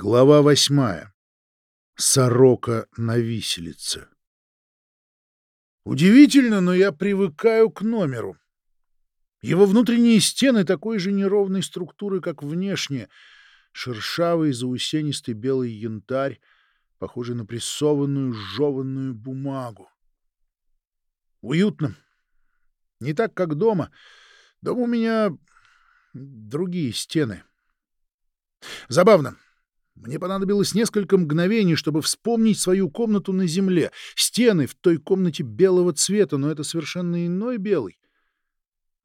Глава восьмая. Сорока на виселице. Удивительно, но я привыкаю к номеру. Его внутренние стены такой же неровной структуры, как внешние. Шершавый, заусенистый белый янтарь, похожий на прессованную, жеванную бумагу. Уютно. Не так, как дома. Дома у меня другие стены. Забавно. Мне понадобилось несколько мгновений, чтобы вспомнить свою комнату на земле. Стены в той комнате белого цвета, но это совершенно иной белый.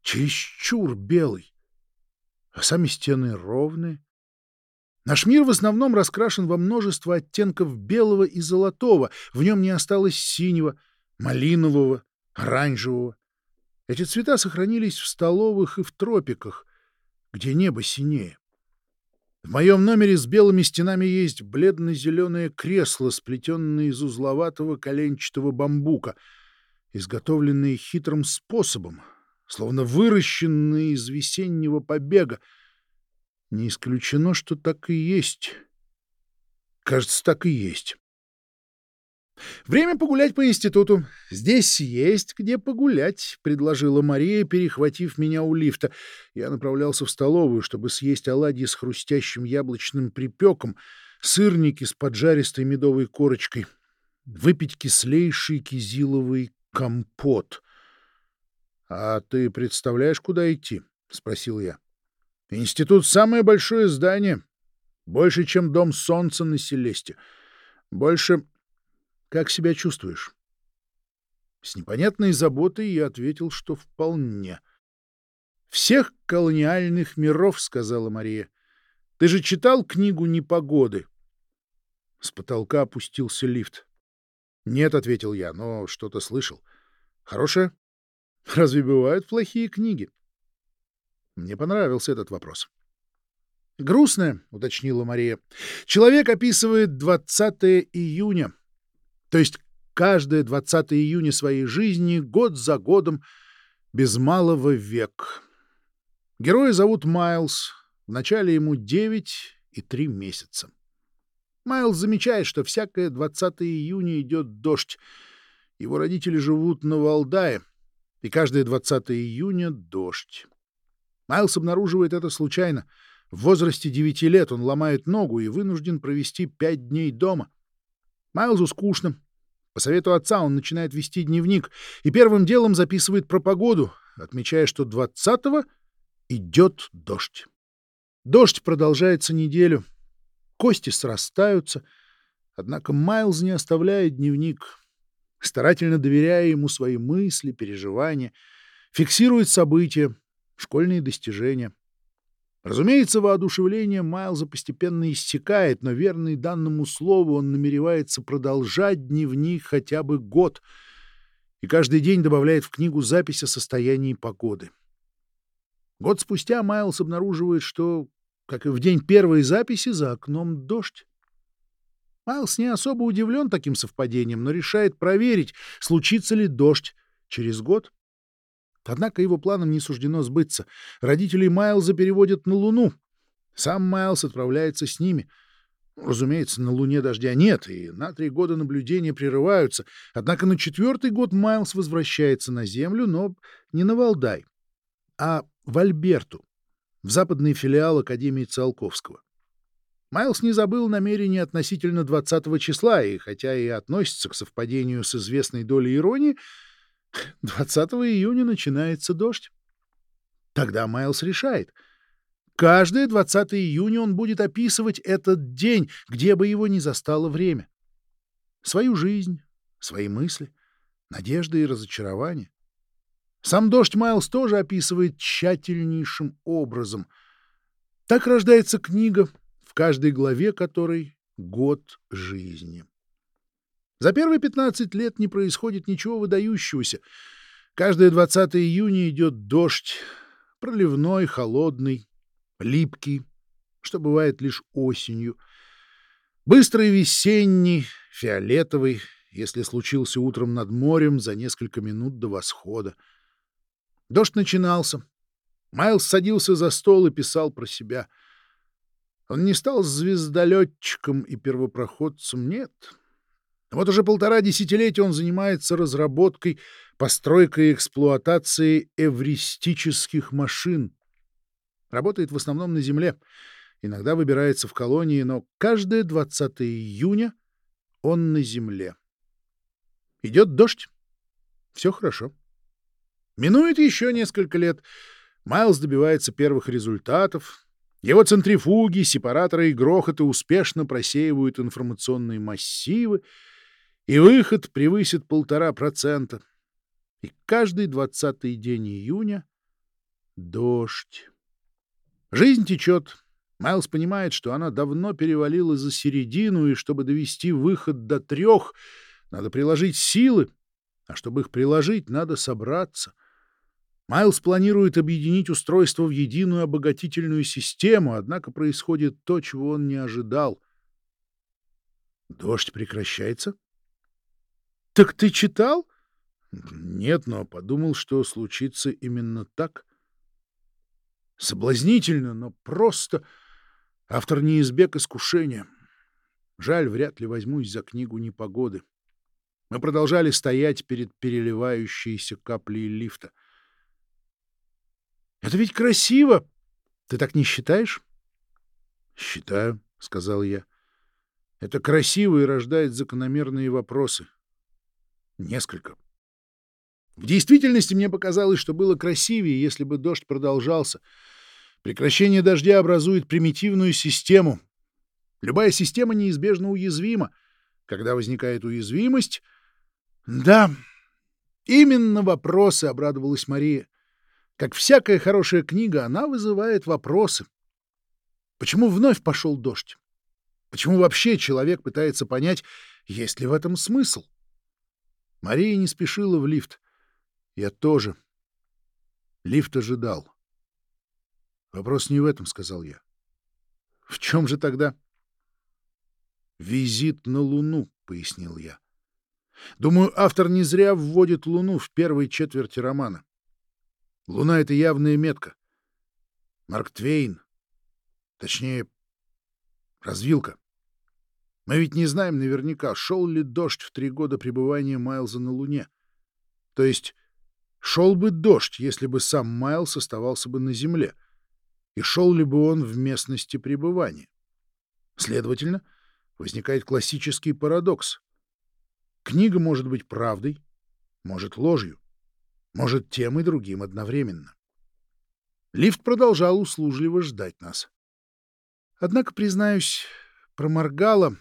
Чересчур белый. А сами стены ровные. Наш мир в основном раскрашен во множество оттенков белого и золотого. В нем не осталось синего, малинового, оранжевого. Эти цвета сохранились в столовых и в тропиках, где небо синее. В моем номере с белыми стенами есть бледно-зеленое кресло, сплетенное из узловатого коленчатого бамбука, изготовленное хитрым способом, словно выращенное из весеннего побега. Не исключено, что так и есть. Кажется, так и есть. «Время погулять по институту. Здесь есть где погулять», — предложила Мария, перехватив меня у лифта. Я направлялся в столовую, чтобы съесть оладьи с хрустящим яблочным припеком, сырники с поджаристой медовой корочкой, выпить кислейший кизиловый компот. «А ты представляешь, куда идти?» — спросил я. «Институт — самое большое здание, больше, чем Дом Солнца на Селесте. Больше как себя чувствуешь? С непонятной заботой я ответил, что вполне. «Всех колониальных миров», — сказала Мария. «Ты же читал книгу «Непогоды»?» С потолка опустился лифт. «Нет», — ответил я, — «но что-то слышал. Хорошая? Разве бывают плохие книги?» Мне понравился этот вопрос. «Грустная», — уточнила Мария. «Человек описывает 20 июня. То есть каждое 20 июня своей жизни, год за годом, без малого век. Героя зовут Майлз. Вначале ему 9 и 3 месяца. Майлз замечает, что всякое 20 июня идет дождь. Его родители живут на Валдае, и каждое 20 июня — дождь. Майлз обнаруживает это случайно. В возрасте 9 лет он ломает ногу и вынужден провести 5 дней дома. Майлзу скучно. По совету отца он начинает вести дневник и первым делом записывает про погоду, отмечая, что 20-го идет дождь. Дождь продолжается неделю. Кости срастаются. Однако Майлз не оставляет дневник, старательно доверяя ему свои мысли, переживания, фиксирует события, школьные достижения. Разумеется, воодушевление Майлза постепенно иссякает, но верный данному слову он намеревается продолжать дневник хотя бы год и каждый день добавляет в книгу запись о состоянии погоды. Год спустя Майлз обнаруживает, что, как и в день первой записи, за окном дождь. Майлз не особо удивлен таким совпадением, но решает проверить, случится ли дождь через год. Однако его планам не суждено сбыться. Родителей Майлза переводят на Луну. Сам Майлз отправляется с ними. Разумеется, на Луне дождя нет, и на три года наблюдения прерываются. Однако на четвертый год Майлз возвращается на Землю, но не на Валдай, а в Альберту, в западный филиал Академии Циолковского. Майлз не забыл намерения относительно 20 числа, и хотя и относится к совпадению с известной долей иронии, 20 июня начинается дождь. Тогда Майлз решает. Каждое 20 июня он будет описывать этот день, где бы его ни застало время. Свою жизнь, свои мысли, надежды и разочарования. Сам дождь Майлз тоже описывает тщательнейшим образом. Так рождается книга, в каждой главе которой год жизни. За первые 15 лет не происходит ничего выдающегося. Каждое 20 июня идет дождь, проливной, холодный, липкий, что бывает лишь осенью. Быстрый весенний, фиолетовый, если случился утром над морем за несколько минут до восхода. Дождь начинался. Майлз садился за стол и писал про себя. Он не стал звездолетчиком и первопроходцем, нет. Вот уже полтора десятилетия он занимается разработкой, постройкой и эксплуатацией эвристических машин. Работает в основном на Земле, иногда выбирается в колонии, но каждое 20 июня он на Земле. Идет дождь. Все хорошо. Минует еще несколько лет. Майлз добивается первых результатов. Его центрифуги, сепараторы и грохоты успешно просеивают информационные массивы, и выход превысит полтора процента. И каждый двадцатый день июня — дождь. Жизнь течет. Майлз понимает, что она давно перевалила за середину, и чтобы довести выход до трех, надо приложить силы, а чтобы их приложить, надо собраться. Майлз планирует объединить устройство в единую обогатительную систему, однако происходит то, чего он не ожидал. Дождь прекращается? — Так ты читал? — Нет, но подумал, что случится именно так. Соблазнительно, но просто автор не избег искушения. Жаль, вряд ли возьмусь за книгу непогоды. Мы продолжали стоять перед переливающейся каплей лифта. — Это ведь красиво! Ты так не считаешь? — Считаю, — сказал я. — Это красиво и рождает закономерные вопросы. Несколько. В действительности мне показалось, что было красивее, если бы дождь продолжался. Прекращение дождя образует примитивную систему. Любая система неизбежно уязвима. Когда возникает уязвимость... Да, именно вопросы, — обрадовалась Мария. Как всякая хорошая книга, она вызывает вопросы. Почему вновь пошел дождь? Почему вообще человек пытается понять, есть ли в этом смысл? Мария не спешила в лифт. Я тоже. Лифт ожидал. «Вопрос не в этом», — сказал я. «В чем же тогда?» «Визит на Луну», — пояснил я. «Думаю, автор не зря вводит Луну в первой четверти романа. Луна — это явная метка. Марк Твейн, точнее, развилка. Мы ведь не знаем наверняка, шел ли дождь в три года пребывания Майлза на Луне. То есть шел бы дождь, если бы сам Майлз оставался бы на Земле, и шел ли бы он в местности пребывания. Следовательно, возникает классический парадокс. Книга может быть правдой, может ложью, может тем и другим одновременно. Лифт продолжал услужливо ждать нас. Однако, признаюсь, проморгала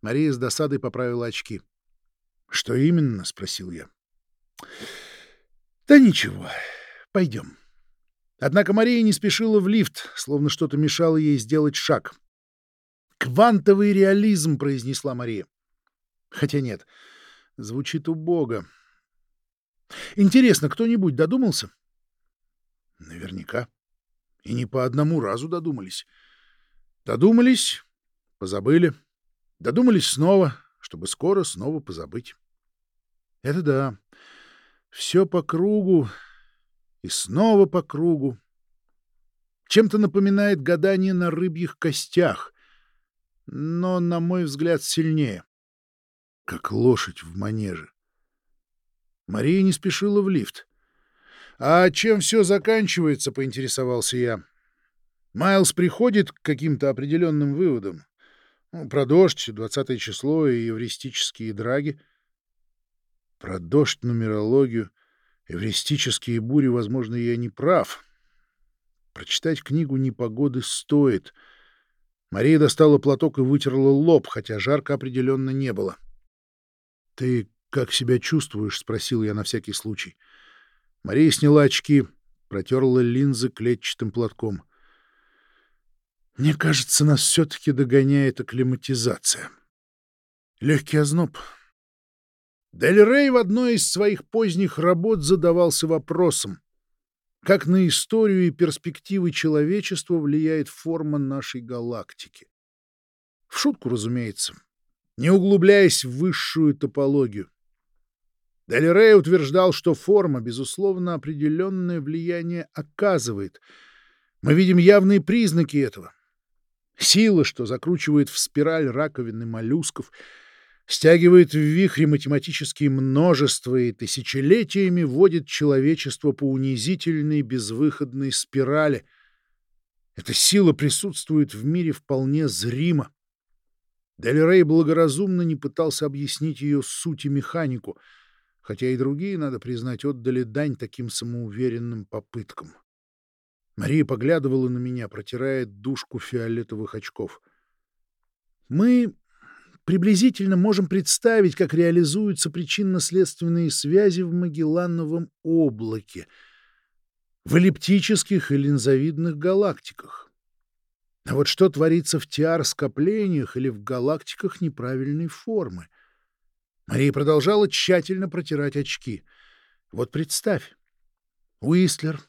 Мария с досадой поправила очки. — Что именно? — спросил я. — Да ничего. Пойдем. Однако Мария не спешила в лифт, словно что-то мешало ей сделать шаг. «Квантовый реализм», — произнесла Мария. Хотя нет, звучит убого. Интересно, кто-нибудь додумался? Наверняка. И не по одному разу додумались. Додумались, позабыли. Додумались снова, чтобы скоро снова позабыть. Это да. Все по кругу и снова по кругу. Чем-то напоминает гадание на рыбьих костях, но, на мой взгляд, сильнее. Как лошадь в манеже. Мария не спешила в лифт. «А чем все заканчивается?» — поинтересовался я. Майлз приходит к каким-то определенным выводам. Ну, про дождь, 20 число и евристические драги. Про дождь, нумерологию, евристические бури, возможно, я не прав. Прочитать книгу «Непогоды» стоит. Мария достала платок и вытерла лоб, хотя жарко определенно не было. — Ты как себя чувствуешь? — спросил я на всякий случай. Мария сняла очки, протерла линзы клетчатым платком. Мне кажется, нас все-таки догоняет акклиматизация. Легкий озноб. Дель Рей в одной из своих поздних работ задавался вопросом, как на историю и перспективы человечества влияет форма нашей галактики. В шутку, разумеется, не углубляясь в высшую топологию. Дель Рей утверждал, что форма, безусловно, определенное влияние оказывает. Мы видим явные признаки этого. Сила, что закручивает в спираль раковины моллюсков, стягивает в вихре математические множества и тысячелетиями вводит человечество по унизительной безвыходной спирали. Эта сила присутствует в мире вполне зримо. Дель благоразумно не пытался объяснить ее суть и механику, хотя и другие, надо признать, отдали дань таким самоуверенным попыткам. Мария поглядывала на меня, протирая душку фиолетовых очков. Мы приблизительно можем представить, как реализуются причинно-следственные связи в Магеллановом облаке, в эллиптических и линзовидных галактиках. А вот что творится в тиар-скоплениях или в галактиках неправильной формы? Мария продолжала тщательно протирать очки. Вот представь, Уистлер,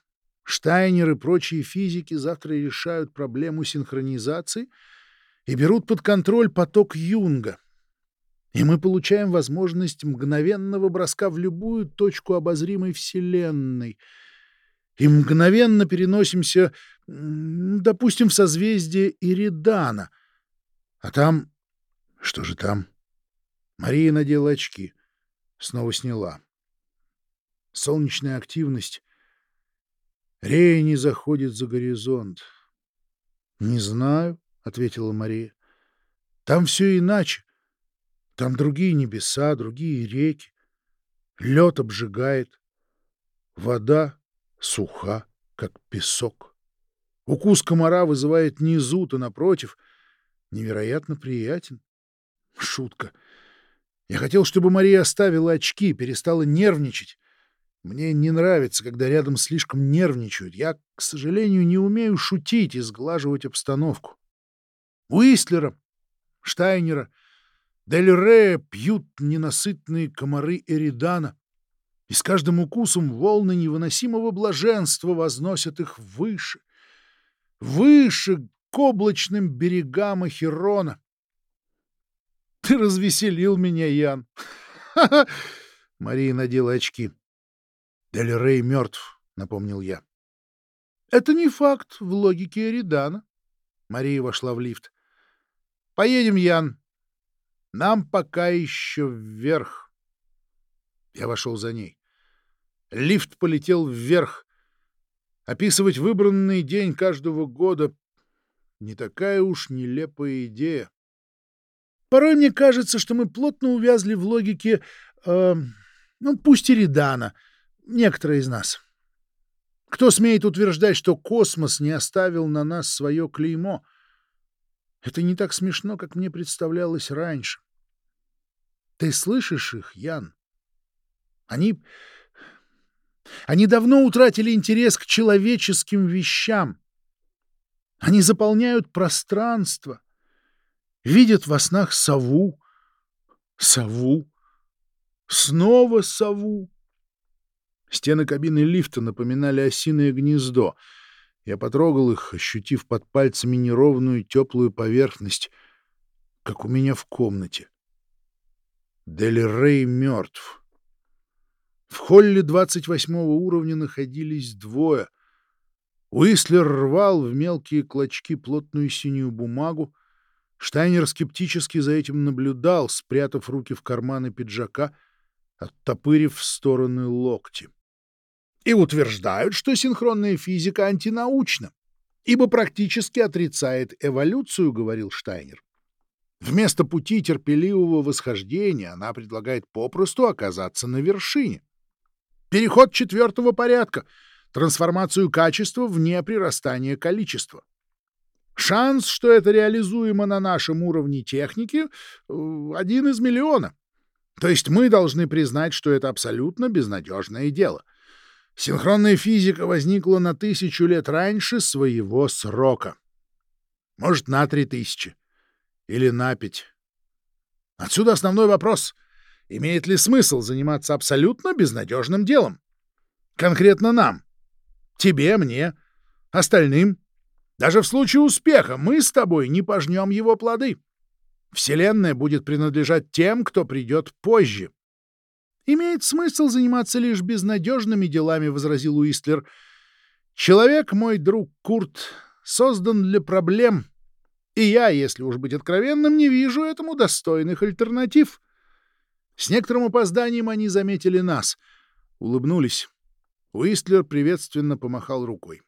Штайнер и прочие физики завтра решают проблему синхронизации и берут под контроль поток Юнга. И мы получаем возможность мгновенного броска в любую точку обозримой Вселенной. И мгновенно переносимся, допустим, в созвездие Иридана. А там... Что же там? Мария надела очки. Снова сняла. Солнечная активность Рея не заходит за горизонт. — Не знаю, — ответила Мария. — Там все иначе. Там другие небеса, другие реки. Лед обжигает. Вода суха, как песок. Укус комара вызывает не зуд, а, напротив, невероятно приятен. Шутка. Я хотел, чтобы Мария оставила очки, перестала нервничать. Мне не нравится, когда рядом слишком нервничают. Я, к сожалению, не умею шутить и сглаживать обстановку. Уистлера, Штайнера, Дель Рея пьют ненасытные комары Эридана, и с каждым укусом волны невыносимого блаженства возносят их выше, выше к облачным берегам Ахерона. Ты развеселил меня, Ян. Мария надела очки. Дель Рей мертв, напомнил я. Это не факт в логике Эридана. Мария вошла в лифт. Поедем, Ян. Нам пока еще вверх. Я вошел за ней. Лифт полетел вверх. Описывать выбранный день каждого года — не такая уж нелепая идея. Порой мне кажется, что мы плотно увязли в логике, э, ну, пусть Эридана — некоторые из нас. Кто смеет утверждать, что космос не оставил на нас свое клеймо? Это не так смешно, как мне представлялось раньше. Ты слышишь их, Ян? Они... Они давно утратили интерес к человеческим вещам. Они заполняют пространство, видят во снах сову, сову, снова сову. Стены кабины лифта напоминали осиное гнездо. Я потрогал их, ощутив под пальцами неровную теплую поверхность, как у меня в комнате. Дель Рей мертв. В холле 28 уровня находились двое. Уислер рвал в мелкие клочки плотную синюю бумагу. Штайнер скептически за этим наблюдал, спрятав руки в карманы пиджака, оттопырив в стороны локти и утверждают, что синхронная физика антинаучна, ибо практически отрицает эволюцию, говорил Штайнер. Вместо пути терпеливого восхождения она предлагает попросту оказаться на вершине. Переход четвертого порядка, трансформацию качества вне прирастания количества. Шанс, что это реализуемо на нашем уровне техники, э, один из миллиона. То есть мы должны признать, что это абсолютно безнадежное дело — Синхронная физика возникла на тысячу лет раньше своего срока. Может, на три тысячи. Или на пять. Отсюда основной вопрос. Имеет ли смысл заниматься абсолютно безнадежным делом? Конкретно нам. Тебе, мне, остальным. Даже в случае успеха мы с тобой не пожнем его плоды. Вселенная будет принадлежать тем, кто придет позже. «Имеет смысл заниматься лишь безнадежными делами», — возразил Уистлер. «Человек, мой друг Курт, создан для проблем, И я, если уж быть откровенным, не вижу этому достойных альтернатив. С некоторым опозданием они заметили нас. Улыбнулись. Уистлер приветственно помахал рукой.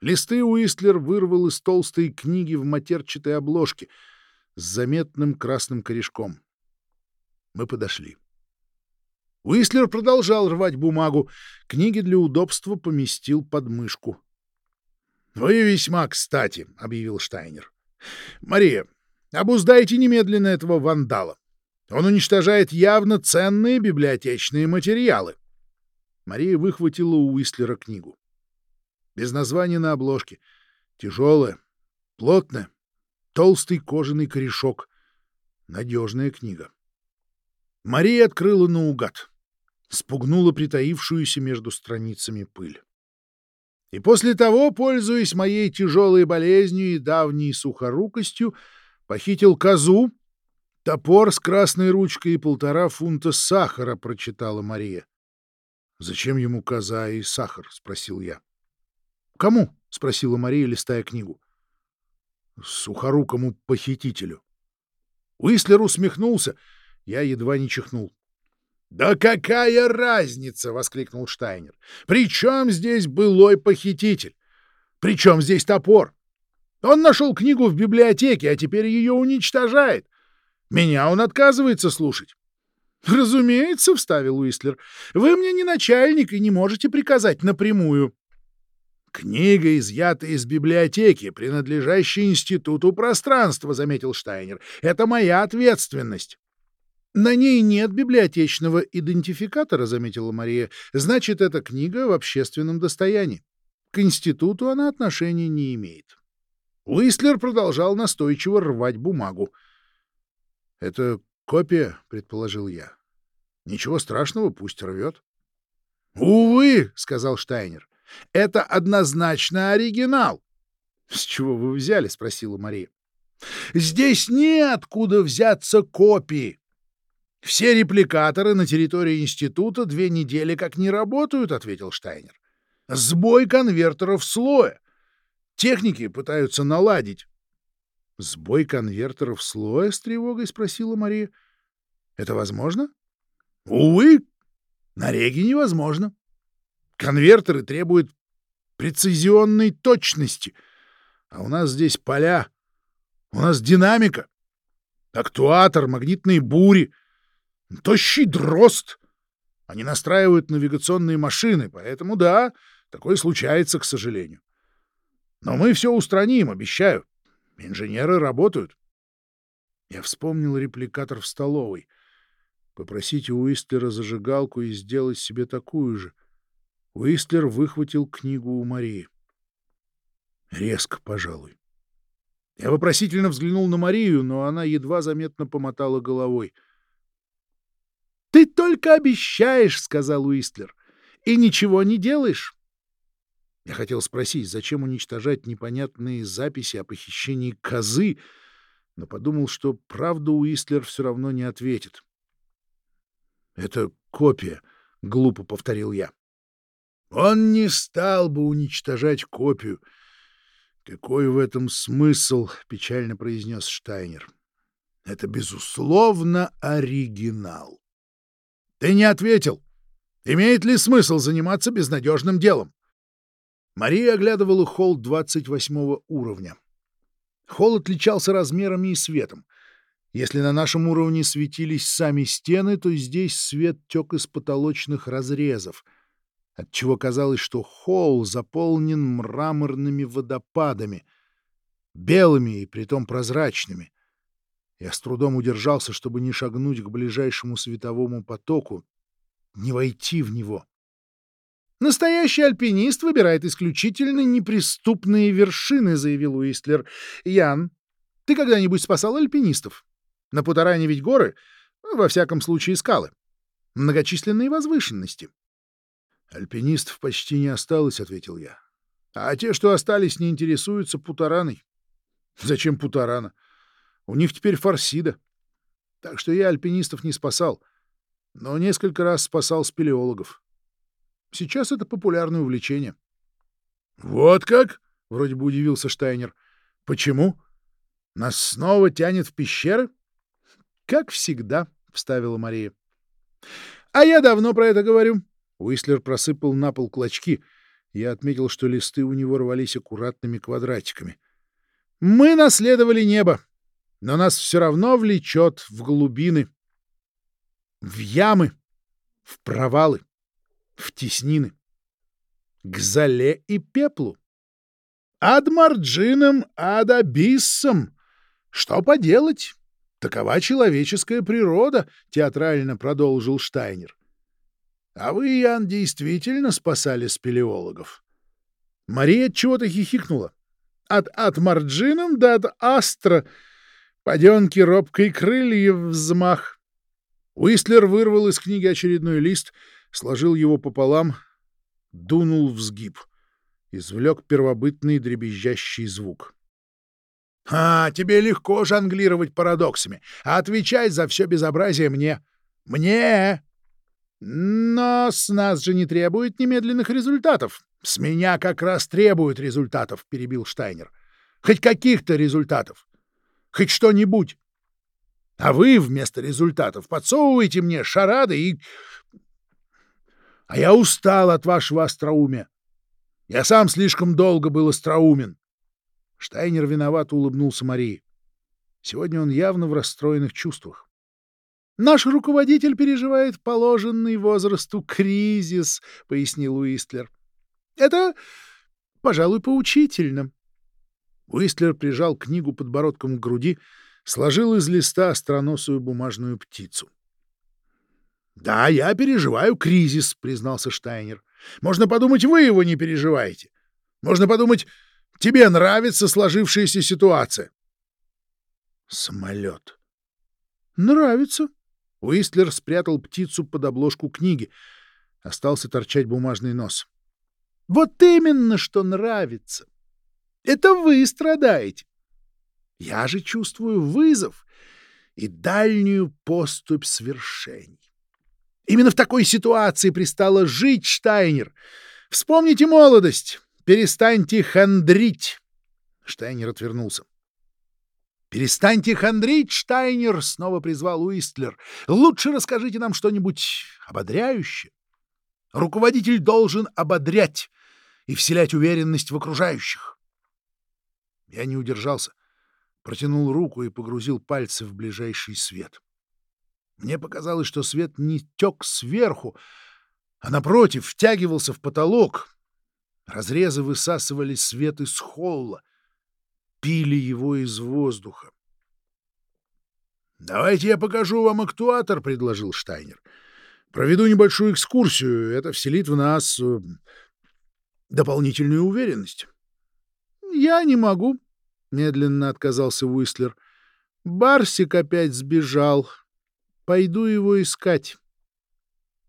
Листы Уистлер вырвал из толстой книги в матерчатой обложке с заметным красным корешком. Мы подошли. Уистлер продолжал рвать бумагу. Книги для удобства поместил под мышку. — Вы весьма кстати, — объявил Штайнер. — Мария, обуздайте немедленно этого вандала. Он уничтожает явно ценные библиотечные материалы. Мария выхватила у Уистлера книгу. Без названия на обложке. Тяжелая, плотная, толстый кожаный корешок. Надежная книга. Мария открыла наугад. Спугнула притаившуюся между страницами пыль. И после того, пользуясь моей тяжелой болезнью и давней сухорукостью, похитил козу, Топор с красной ручкой и полтора фунта сахара, прочитала Мария. Зачем ему коза и сахар? спросил я. Кому? спросила Мария, листая книгу. Сухорукому похитителю. Уислер усмехнулся. Я едва не чихнул. «Да какая разница!» — воскликнул Штайнер. «При чем здесь былой похититель? При чем здесь топор? Он нашел книгу в библиотеке, а теперь ее уничтожает. Меня он отказывается слушать. «Разумеется», — вставил Уистлер, — «вы мне не начальник и не можете приказать напрямую». «Книга изъята из библиотеки, принадлежащей Институту пространства», — заметил Штайнер. «Это моя ответственность». «На ней нет библиотечного идентификатора», — заметила Мария. «Значит, эта книга в общественном достоянии. К институту она отношения не имеет». Уистлер продолжал настойчиво рвать бумагу. — Это копия, — предположил я. — Ничего страшного, пусть рвет. — Увы, — сказал Штайнер, — это однозначно оригинал. — С чего вы взяли? — спросила Мария. — Здесь неоткуда взяться копии. Все репликаторы на территории института две недели как не работают, — ответил Штайнер. — Сбой конвертеров слоя. Техники пытаются наладить. «Сбой конвертеров слоя?» — с тревогой спросила Мария. «Это возможно?» «Увы, на реге невозможно. Конвертеры требуют прецизионной точности, а у нас здесь поля, у нас динамика, актуатор, магнитные бури, тощий дрозд. Они настраивают навигационные машины, поэтому да, такое случается, к сожалению. Но мы все устраним, обещаю. Инженеры работают. Я вспомнил репликатор в столовой. Попросить у Уистлера зажигалку и сделать себе такую же. Уистлер выхватил книгу у Марии. Резко, пожалуй. Я вопросительно взглянул на Марию, но она едва заметно помотала головой. — Ты только обещаешь, — сказал Уистлер, — и ничего не делаешь. Я хотел спросить, зачем уничтожать непонятные записи о похищении козы, но подумал, что правду Уистлер все равно не ответит. «Это копия», — глупо повторил я. «Он не стал бы уничтожать копию. Какой в этом смысл?» — печально произнес Штайнер. «Это, безусловно, оригинал». «Ты не ответил. Имеет ли смысл заниматься безнадежным делом?» Мария оглядывала холл 28 уровня. Холл отличался размерами и светом. Если на нашем уровне светились сами стены, то здесь свет тек из потолочных разрезов, отчего казалось, что холл заполнен мраморными водопадами, белыми и притом прозрачными. Я с трудом удержался, чтобы не шагнуть к ближайшему световому потоку, не войти в него. «Настоящий альпинист выбирает исключительно неприступные вершины», — заявил Уистлер. «Ян, ты когда-нибудь спасал альпинистов? На Путаране ведь горы, во всяком случае скалы. Многочисленные возвышенности». «Альпинистов почти не осталось», — ответил я. «А те, что остались, не интересуются Путараной». «Зачем Путарана? У них теперь форсида. Так что я альпинистов не спасал, но несколько раз спасал спелеологов». Сейчас это популярное увлечение. — Вот как? — вроде бы удивился Штайнер. — Почему? Нас снова тянет в пещеры? — Как всегда, — вставила Мария. — А я давно про это говорю. Уислер просыпал на пол клочки. Я отметил, что листы у него рвались аккуратными квадратиками. — Мы наследовали небо, но нас все равно влечет в глубины, в ямы, в провалы, в теснины, к зале и пеплу. Ад марджином, ад абиссом. Что поделать? Такова человеческая природа, — театрально продолжил Штайнер. А вы, Ян, действительно спасали спелеологов. Мария чего-то хихикнула. От ад марджином до от астра. Паденки робкой крыльев взмах. Уистлер вырвал из книги очередной лист, сложил его пополам, дунул в сгиб — извлек первобытный дребезжащий звук. — А, тебе легко жонглировать парадоксами, а отвечать за все безобразие мне. Мне! Но с нас же не требует немедленных результатов. С меня как раз требуют результатов, — перебил Штайнер. Хоть каких-то результатов. Хоть что-нибудь. А вы вместо результатов подсовываете мне шарады и... А я устал от вашего остроумия. Я сам слишком долго был остроумен. Штайнер виновато улыбнулся Марии. Сегодня он явно в расстроенных чувствах. «Наш руководитель переживает положенный возрасту кризис», — пояснил Уистлер. «Это, пожалуй, поучительно». Уистлер прижал книгу подбородком к груди, сложил из листа остроносую бумажную птицу. «Да, я переживаю кризис», — признался Штайнер. Можно подумать, вы его не переживаете. Можно подумать, тебе нравится сложившаяся ситуация. Самолет. Нравится. Уистлер спрятал птицу под обложку книги. Остался торчать бумажный нос. Вот именно, что нравится. Это вы страдаете. Я же чувствую вызов и дальнюю поступь свершений. Именно в такой ситуации пристало жить Штайнер. Вспомните молодость. Перестаньте хандрить. Штайнер отвернулся. «Перестаньте хандрить, Штайнер!» — снова призвал Уистлер. «Лучше расскажите нам что-нибудь ободряющее. Руководитель должен ободрять и вселять уверенность в окружающих». Я не удержался, протянул руку и погрузил пальцы в ближайший свет. Мне показалось, что свет не тек сверху, а, напротив, втягивался в потолок. Разрезы высасывали свет из холла, пили его из воздуха. «Давайте я покажу вам актуатор», — предложил Штайнер. «Проведу небольшую экскурсию. Это вселит в нас э, дополнительную уверенность». «Я не могу», — медленно отказался Уистлер. «Барсик опять сбежал. Пойду его искать.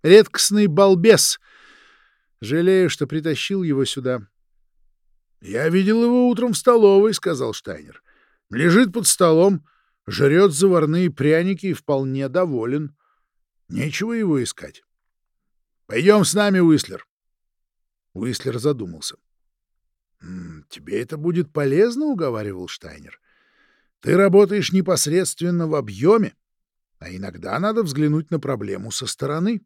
Редкостный балбес. Жалею, что притащил его сюда. — Я видел его утром в столовой, — сказал Штайнер. — Лежит под столом, жрет заварные пряники и вполне доволен. Нечего его искать. — Пойдем с нами, Уислер. Уислер задумался. — Тебе это будет полезно, — уговаривал Штайнер. — Ты работаешь непосредственно в объеме. А иногда надо взглянуть на проблему со стороны.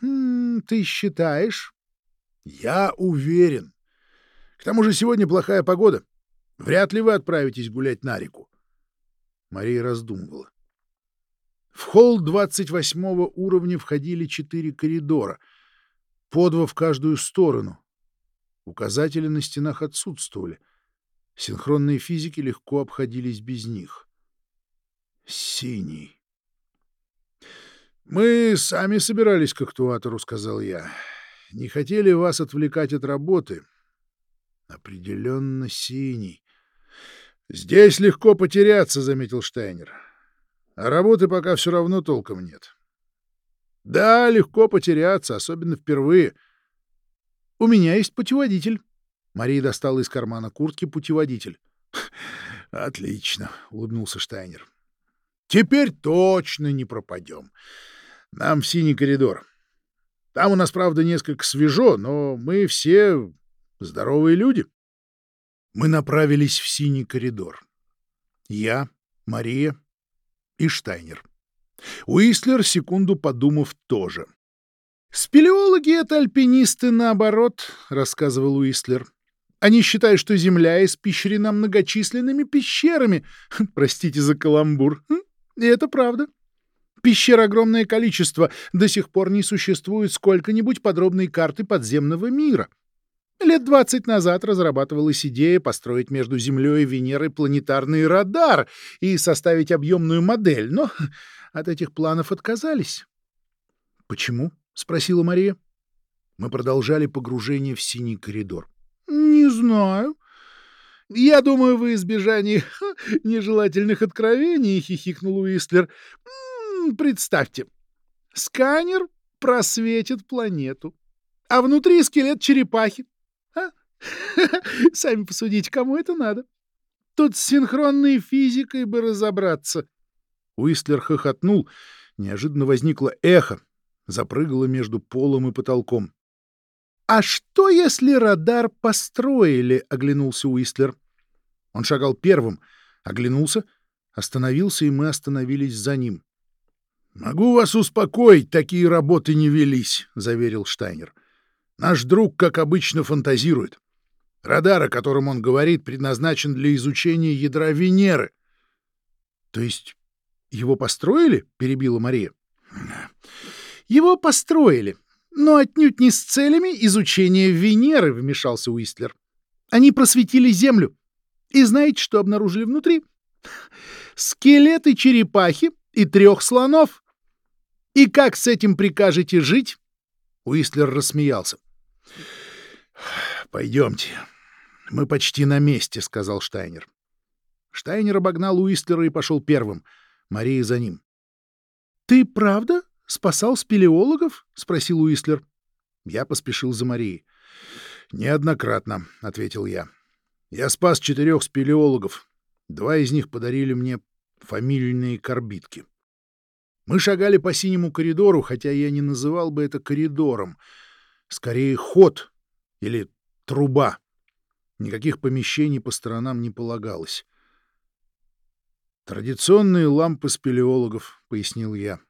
Хм, ты считаешь? Я уверен. К тому же сегодня плохая погода. Вряд ли вы отправитесь гулять на реку. Мария раздумывала. В холл 28 уровня входили четыре коридора, по два в каждую сторону. Указатели на стенах отсутствовали. Синхронные физики легко обходились без них. Синий. «Мы сами собирались к актуатору», — сказал я. «Не хотели вас отвлекать от работы». «Определенно синий». «Здесь легко потеряться», — заметил Штайнер. «А работы пока все равно толком нет». «Да, легко потеряться, особенно впервые». «У меня есть путеводитель». Мария достала из кармана куртки путеводитель. «Отлично», — улыбнулся Штайнер. «Теперь точно не пропадем. Нам в синий коридор. Там у нас, правда, несколько свежо, но мы все здоровые люди. Мы направились в синий коридор. Я, Мария и Штайнер. Уистлер, секунду подумав, тоже. «Спелеологи — это альпинисты наоборот», — рассказывал Уистлер. «Они считают, что Земля испещрена многочисленными пещерами. Простите за каламбур. И это правда. Пещер огромное количество. До сих пор не существует сколько-нибудь подробной карты подземного мира. Лет двадцать назад разрабатывалась идея построить между Землей и Венерой планетарный радар и составить объемную модель, но от этих планов отказались. «Почему?» — спросила Мария. Мы продолжали погружение в синий коридор. «Не знаю. Я думаю, в избежании нежелательных откровений», — хихикнул Уистлер. «Представьте, сканер просветит планету, а внутри скелет черепахи. А? Сами посудите, кому это надо. Тут с синхронной физикой бы разобраться. Уистлер хохотнул. Неожиданно возникло эхо. Запрыгало между полом и потолком. «А что, если радар построили?» — оглянулся Уистлер. Он шагал первым, оглянулся, остановился, и мы остановились за ним. «Могу вас успокоить, такие работы не велись», — заверил Штайнер. Наш друг, как обычно, фантазирует. Радар, о котором он говорит, предназначен для изучения ядра Венеры. — То есть его построили? — перебила Мария. — Его построили, но отнюдь не с целями изучения Венеры, — вмешался Уистлер. Они просветили Землю. И знаете, что обнаружили внутри? Скелеты черепахи и трех слонов. И как с этим прикажете жить? Уистлер рассмеялся. «Пойдемте. Мы почти на месте», — сказал Штайнер. Штайнер обогнал Уистлера и пошел первым. Мария за ним. «Ты правда спасал спелеологов?» — спросил Уистлер. Я поспешил за Марией. «Неоднократно», — ответил я. «Я спас четырех спелеологов. Два из них подарили мне фамильные корбитки». Мы шагали по синему коридору, хотя я не называл бы это коридором. Скорее, ход или труба. Никаких помещений по сторонам не полагалось. «Традиционные лампы спелеологов», — пояснил я.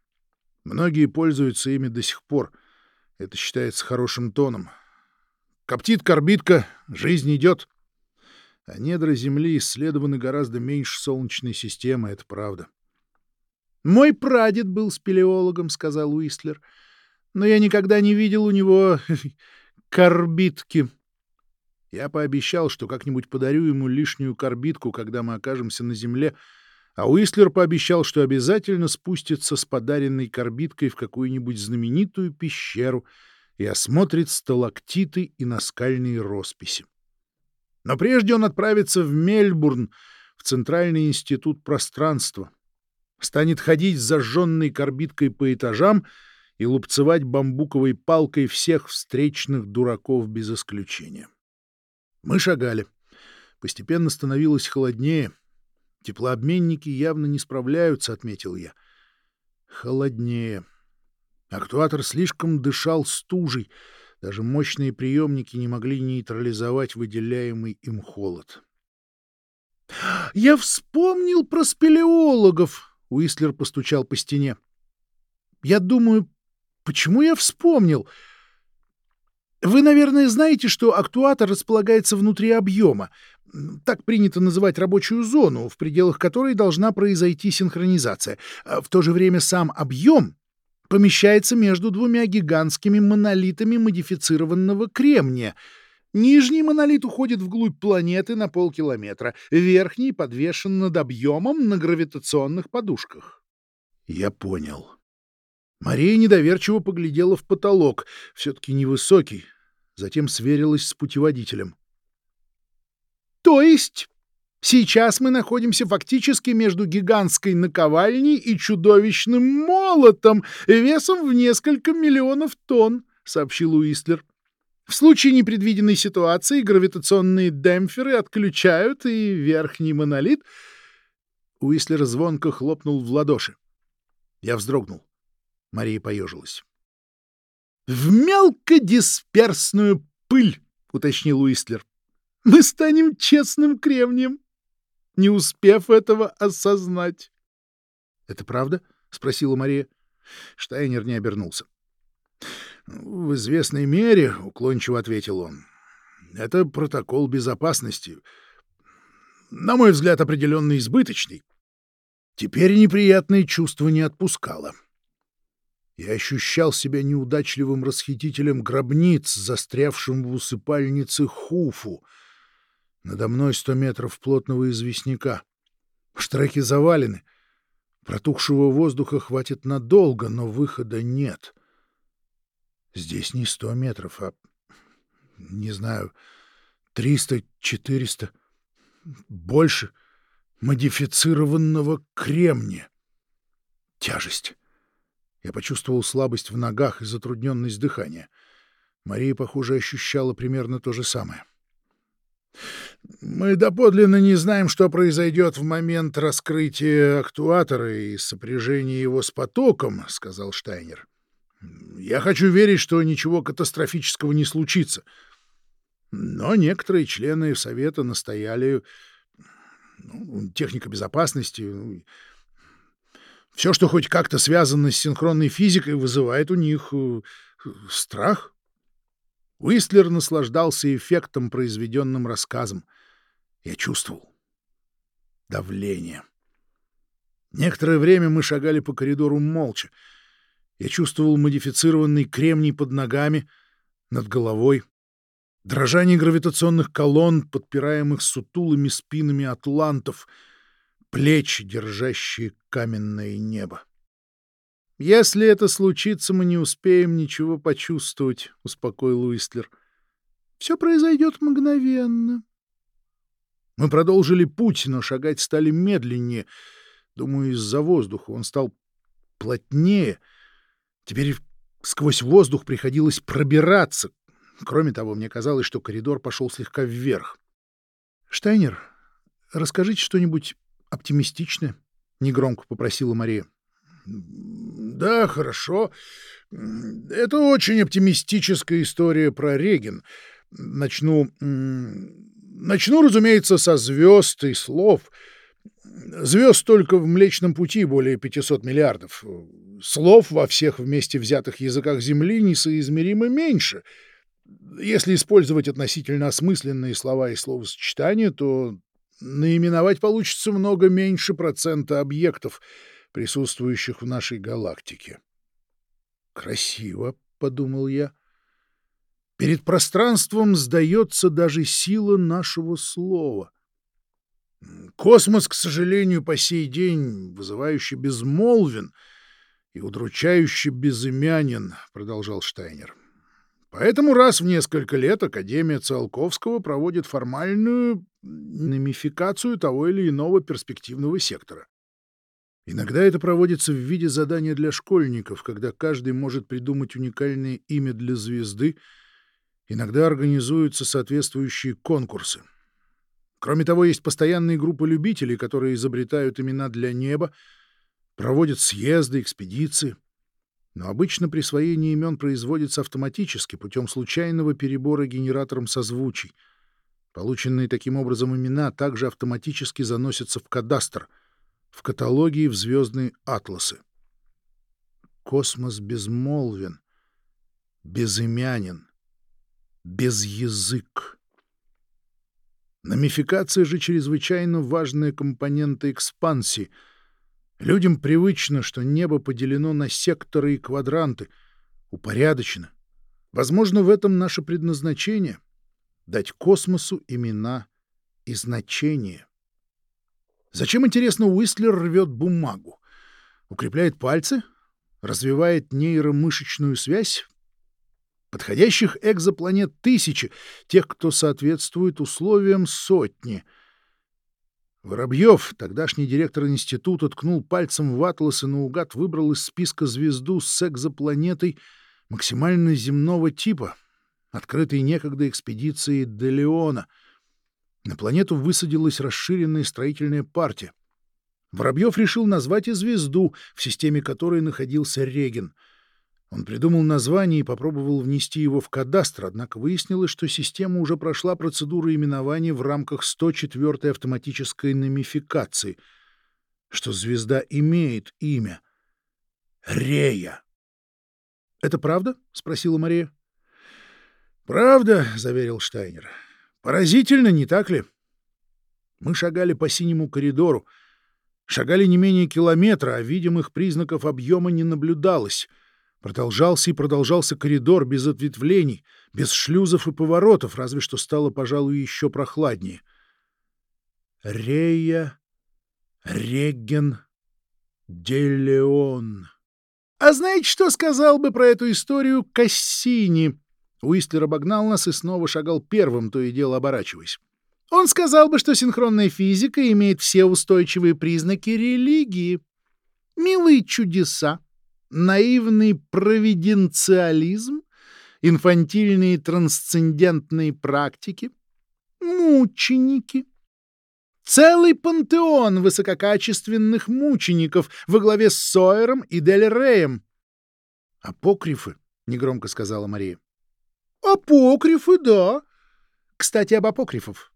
«Многие пользуются ими до сих пор. Это считается хорошим тоном. Коптит корбитка, жизнь идет. А недра Земли исследованы гораздо меньше Солнечной системы, это правда». «Мой прадед был спелеологом», — сказал Уистлер. «Но я никогда не видел у него Корбитки. Я пообещал, что как-нибудь подарю ему лишнюю корбитку, когда мы окажемся на земле, а Уистлер пообещал, что обязательно спустится с подаренной корбиткой в какую-нибудь знаменитую пещеру и осмотрит сталактиты и наскальные росписи. Но прежде он отправится в Мельбурн, в Центральный институт пространства, станет ходить с зажженной корбиткой по этажам — и лупцевать бамбуковой палкой всех встречных дураков без исключения. Мы шагали. Постепенно становилось холоднее. Теплообменники явно не справляются, — отметил я. Холоднее. Актуатор слишком дышал стужей. Даже мощные приемники не могли нейтрализовать выделяемый им холод. «Я вспомнил про спелеологов!» — Уистлер постучал по стене. «Я думаю, Почему я вспомнил? Вы, наверное, знаете, что актуатор располагается внутри объема. Так принято называть рабочую зону, в пределах которой должна произойти синхронизация. А в то же время сам объем помещается между двумя гигантскими монолитами модифицированного кремния. Нижний монолит уходит вглубь планеты на полкилометра, верхний подвешен над объемом на гравитационных подушках. Я понял. Мария недоверчиво поглядела в потолок, все-таки невысокий, затем сверилась с путеводителем. «То есть сейчас мы находимся фактически между гигантской наковальней и чудовищным молотом весом в несколько миллионов тонн», — сообщил Уистлер. В случае непредвиденной ситуации гравитационные демпферы отключают, и верхний монолит... Уистлер звонко хлопнул в ладоши. Я вздрогнул. Мария поежилась. «В мелкодисперсную пыль», — уточнил Уистлер. «Мы станем честным кремнием». не успев этого осознать. — Это правда? — спросила Мария. Штайнер не обернулся. — В известной мере, — уклончиво ответил он, — это протокол безопасности. На мой взгляд, определенно избыточный. Теперь неприятное чувство не отпускало. Я ощущал себя неудачливым расхитителем гробниц, застрявшим в усыпальнице Хуфу. Надо мной сто метров плотного известняка. Штреки завалены. Протухшего воздуха хватит надолго, но выхода нет. Здесь не сто метров, а, не знаю, триста, четыреста, больше — модифицированного кремния. Тяжесть. Я почувствовал слабость в ногах и затрудненность дыхания. Мария, похоже, ощущала примерно то же самое. «Мы доподлинно не знаем, что произойдет в момент раскрытия актуатора и сопряжения его с потоком», — сказал Штайнер. «Я хочу верить, что ничего катастрофического не случится». Но некоторые члены Совета настояли ну, техника безопасности. Все, что хоть как-то связано с синхронной физикой, вызывает у них э, страх. Уистлер наслаждался эффектом, произведенным рассказом. Я чувствовал давление. Некоторое время мы шагали по коридору молча. Я чувствовал модифицированный кремний под ногами, над головой. Дрожание гравитационных колонн, подпираемых сутулыми спинами атлантов, плечи, держащие каменное небо. «Если это случится, мы не успеем ничего почувствовать», — успокоил Уистлер. «Все произойдет мгновенно». Мы продолжили путь, но шагать стали медленнее. Думаю, из-за воздуха он стал плотнее. Теперь сквозь воздух приходилось пробираться, Кроме того, мне казалось, что коридор пошел слегка вверх. «Штайнер, расскажите что-нибудь оптимистичное», — негромко попросила Мария. «Да, хорошо. Это очень оптимистическая история про Реген. Начну... Начну, разумеется, со звезд и слов. Звезд только в Млечном Пути более 500 миллиардов. Слов во всех вместе взятых языках Земли несоизмеримо меньше — если использовать относительно осмысленные слова и словосочетания, то наименовать получится много меньше процента объектов, присутствующих в нашей галактике. «Красиво», — подумал я. «Перед пространством сдается даже сила нашего слова». Космос, к сожалению, по сей день вызывающе безмолвен и удручающе безымянен, — продолжал Штайнер. Поэтому раз в несколько лет Академия Циолковского проводит формальную номификацию того или иного перспективного сектора. Иногда это проводится в виде задания для школьников, когда каждый может придумать уникальное имя для звезды, иногда организуются соответствующие конкурсы. Кроме того, есть постоянные группы любителей, которые изобретают имена для неба, проводят съезды, экспедиции — но обычно присвоение имен производится автоматически путем случайного перебора генератором созвучий. Полученные таким образом имена также автоматически заносятся в кадастр, в каталоги и в звездные атласы. Космос безмолвен, безымянен, безязык. Номификация же чрезвычайно важная компонента экспансии — Людям привычно, что небо поделено на секторы и квадранты, упорядочено. Возможно, в этом наше предназначение — дать космосу имена и значения. Зачем, интересно, Уистлер рвет бумагу? Укрепляет пальцы? Развивает нейромышечную связь? Подходящих экзопланет тысячи, тех, кто соответствует условиям сотни — Воробьев, тогдашний директор института, ткнул пальцем в атлас и наугад выбрал из списка звезду с экзопланетой максимально земного типа, открытой некогда экспедицией Делеона. На планету высадилась расширенная строительная партия. Воробьев решил назвать и звезду, в системе которой находился Реген. Он придумал название и попробовал внести его в кадастр, однако выяснилось, что система уже прошла процедуру именования в рамках 104-й автоматической номификации, что звезда имеет имя — Рея. — Это правда? — спросила Мария. — Правда, — заверил Штайнер. — Поразительно, не так ли? Мы шагали по синему коридору, шагали не менее километра, а видимых признаков объема не наблюдалось — Продолжался и продолжался коридор без ответвлений, без шлюзов и поворотов, разве что стало, пожалуй, еще прохладнее. Рея, Реген, Делеон. А знаете, что сказал бы про эту историю Кассини? Уистлер обогнал нас и снова шагал первым, то и дело оборачиваясь. Он сказал бы, что синхронная физика имеет все устойчивые признаки религии. Милые чудеса, наивный провиденциализм, инфантильные трансцендентные практики, мученики. Целый пантеон высококачественных мучеников во главе с Сойером и Дель Реем. «Апокрифы», — негромко сказала Мария. «Апокрифы, да. Кстати, об апокрифов.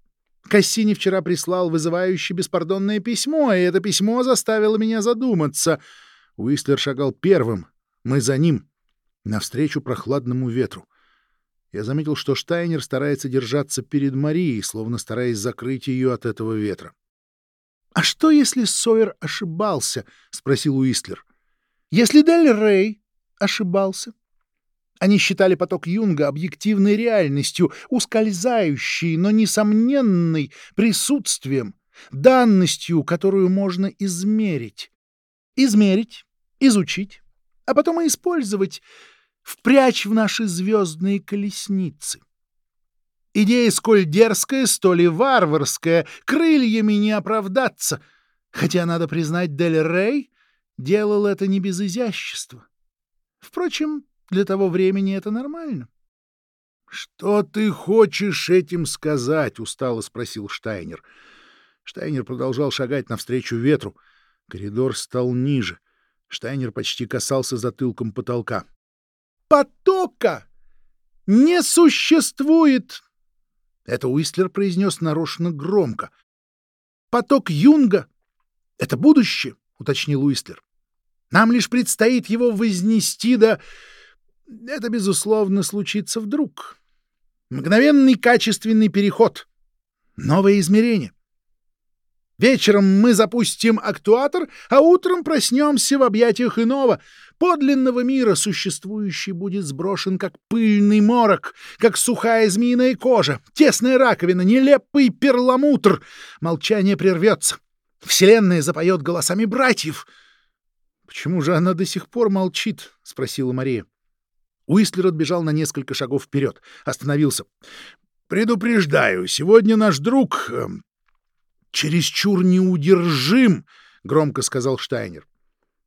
Кассини вчера прислал вызывающее беспардонное письмо, и это письмо заставило меня задуматься — Уистлер шагал первым, мы за ним, навстречу прохладному ветру. Я заметил, что Штайнер старается держаться перед Марией, словно стараясь закрыть ее от этого ветра. — А что, если Сойер ошибался? — спросил Уистлер. — Если Дель Рей ошибался? Они считали поток Юнга объективной реальностью, ускользающей, но несомненной присутствием, данностью, которую можно измерить. Измерить, изучить, а потом и использовать, впрячь в наши звездные колесницы. Идея сколь дерзкая, столь и варварская, крыльями не оправдаться, хотя, надо признать, Дель Рей делал это не без изящества. Впрочем, для того времени это нормально. — Что ты хочешь этим сказать? — устало спросил Штайнер. Штайнер продолжал шагать навстречу ветру — Коридор стал ниже. Штайнер почти касался затылком потолка. «Потока не существует!» Это Уистлер произнес нарочно громко. «Поток Юнга — это будущее», — уточнил Уистлер. «Нам лишь предстоит его вознести да... Это, безусловно, случится вдруг. Мгновенный качественный переход. Новое измерение. Вечером мы запустим актуатор, а утром проснемся в объятиях иного, подлинного мира, существующий будет сброшен как пыльный морок, как сухая змеиная кожа, тесная раковина, нелепый перламутр. Молчание прервется. Вселенная запоет голосами братьев. — Почему же она до сих пор молчит? — спросила Мария. Уистлер отбежал на несколько шагов вперед, остановился. — Предупреждаю, сегодня наш друг, эм, чересчур неудержим, — громко сказал Штайнер.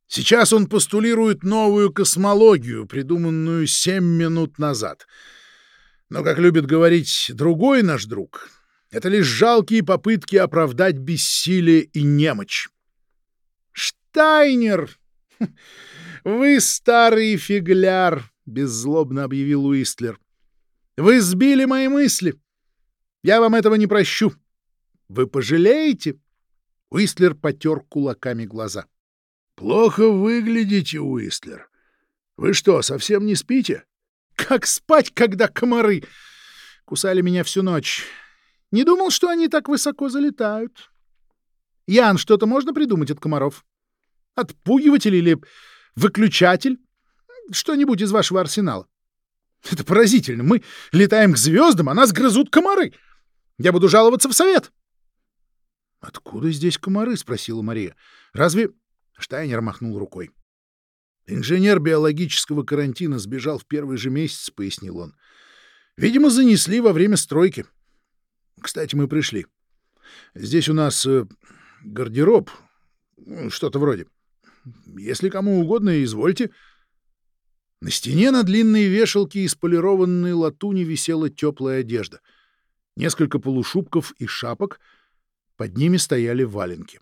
Сейчас он постулирует новую космологию, придуманную семь минут назад. Но, как любит говорить другой наш друг, это лишь жалкие попытки оправдать бессилие и немочь. «Штайнер! Вы старый фигляр!» — беззлобно объявил Уистлер. «Вы сбили мои мысли. Я вам этого не прощу. Вы пожалеете? Уистлер потер кулаками глаза. Плохо выглядите, Уистлер. Вы что, совсем не спите? Как спать, когда комары кусали меня всю ночь? Не думал, что они так высоко залетают. Ян, что-то можно придумать от комаров? Отпугиватель или выключатель? Что-нибудь из вашего арсенала. Это поразительно. Мы летаем к звездам, а нас грызут комары. Я буду жаловаться в совет. «Откуда здесь комары?» — спросила Мария. «Разве...» — Штайнер махнул рукой. «Инженер биологического карантина сбежал в первый же месяц», — пояснил он. «Видимо, занесли во время стройки. Кстати, мы пришли. Здесь у нас э, гардероб, ну, что-то вроде. Если кому угодно, извольте». На стене на длинной вешалке из полированной латуни висела теплая одежда. Несколько полушубков и шапок — под ними стояли валенки.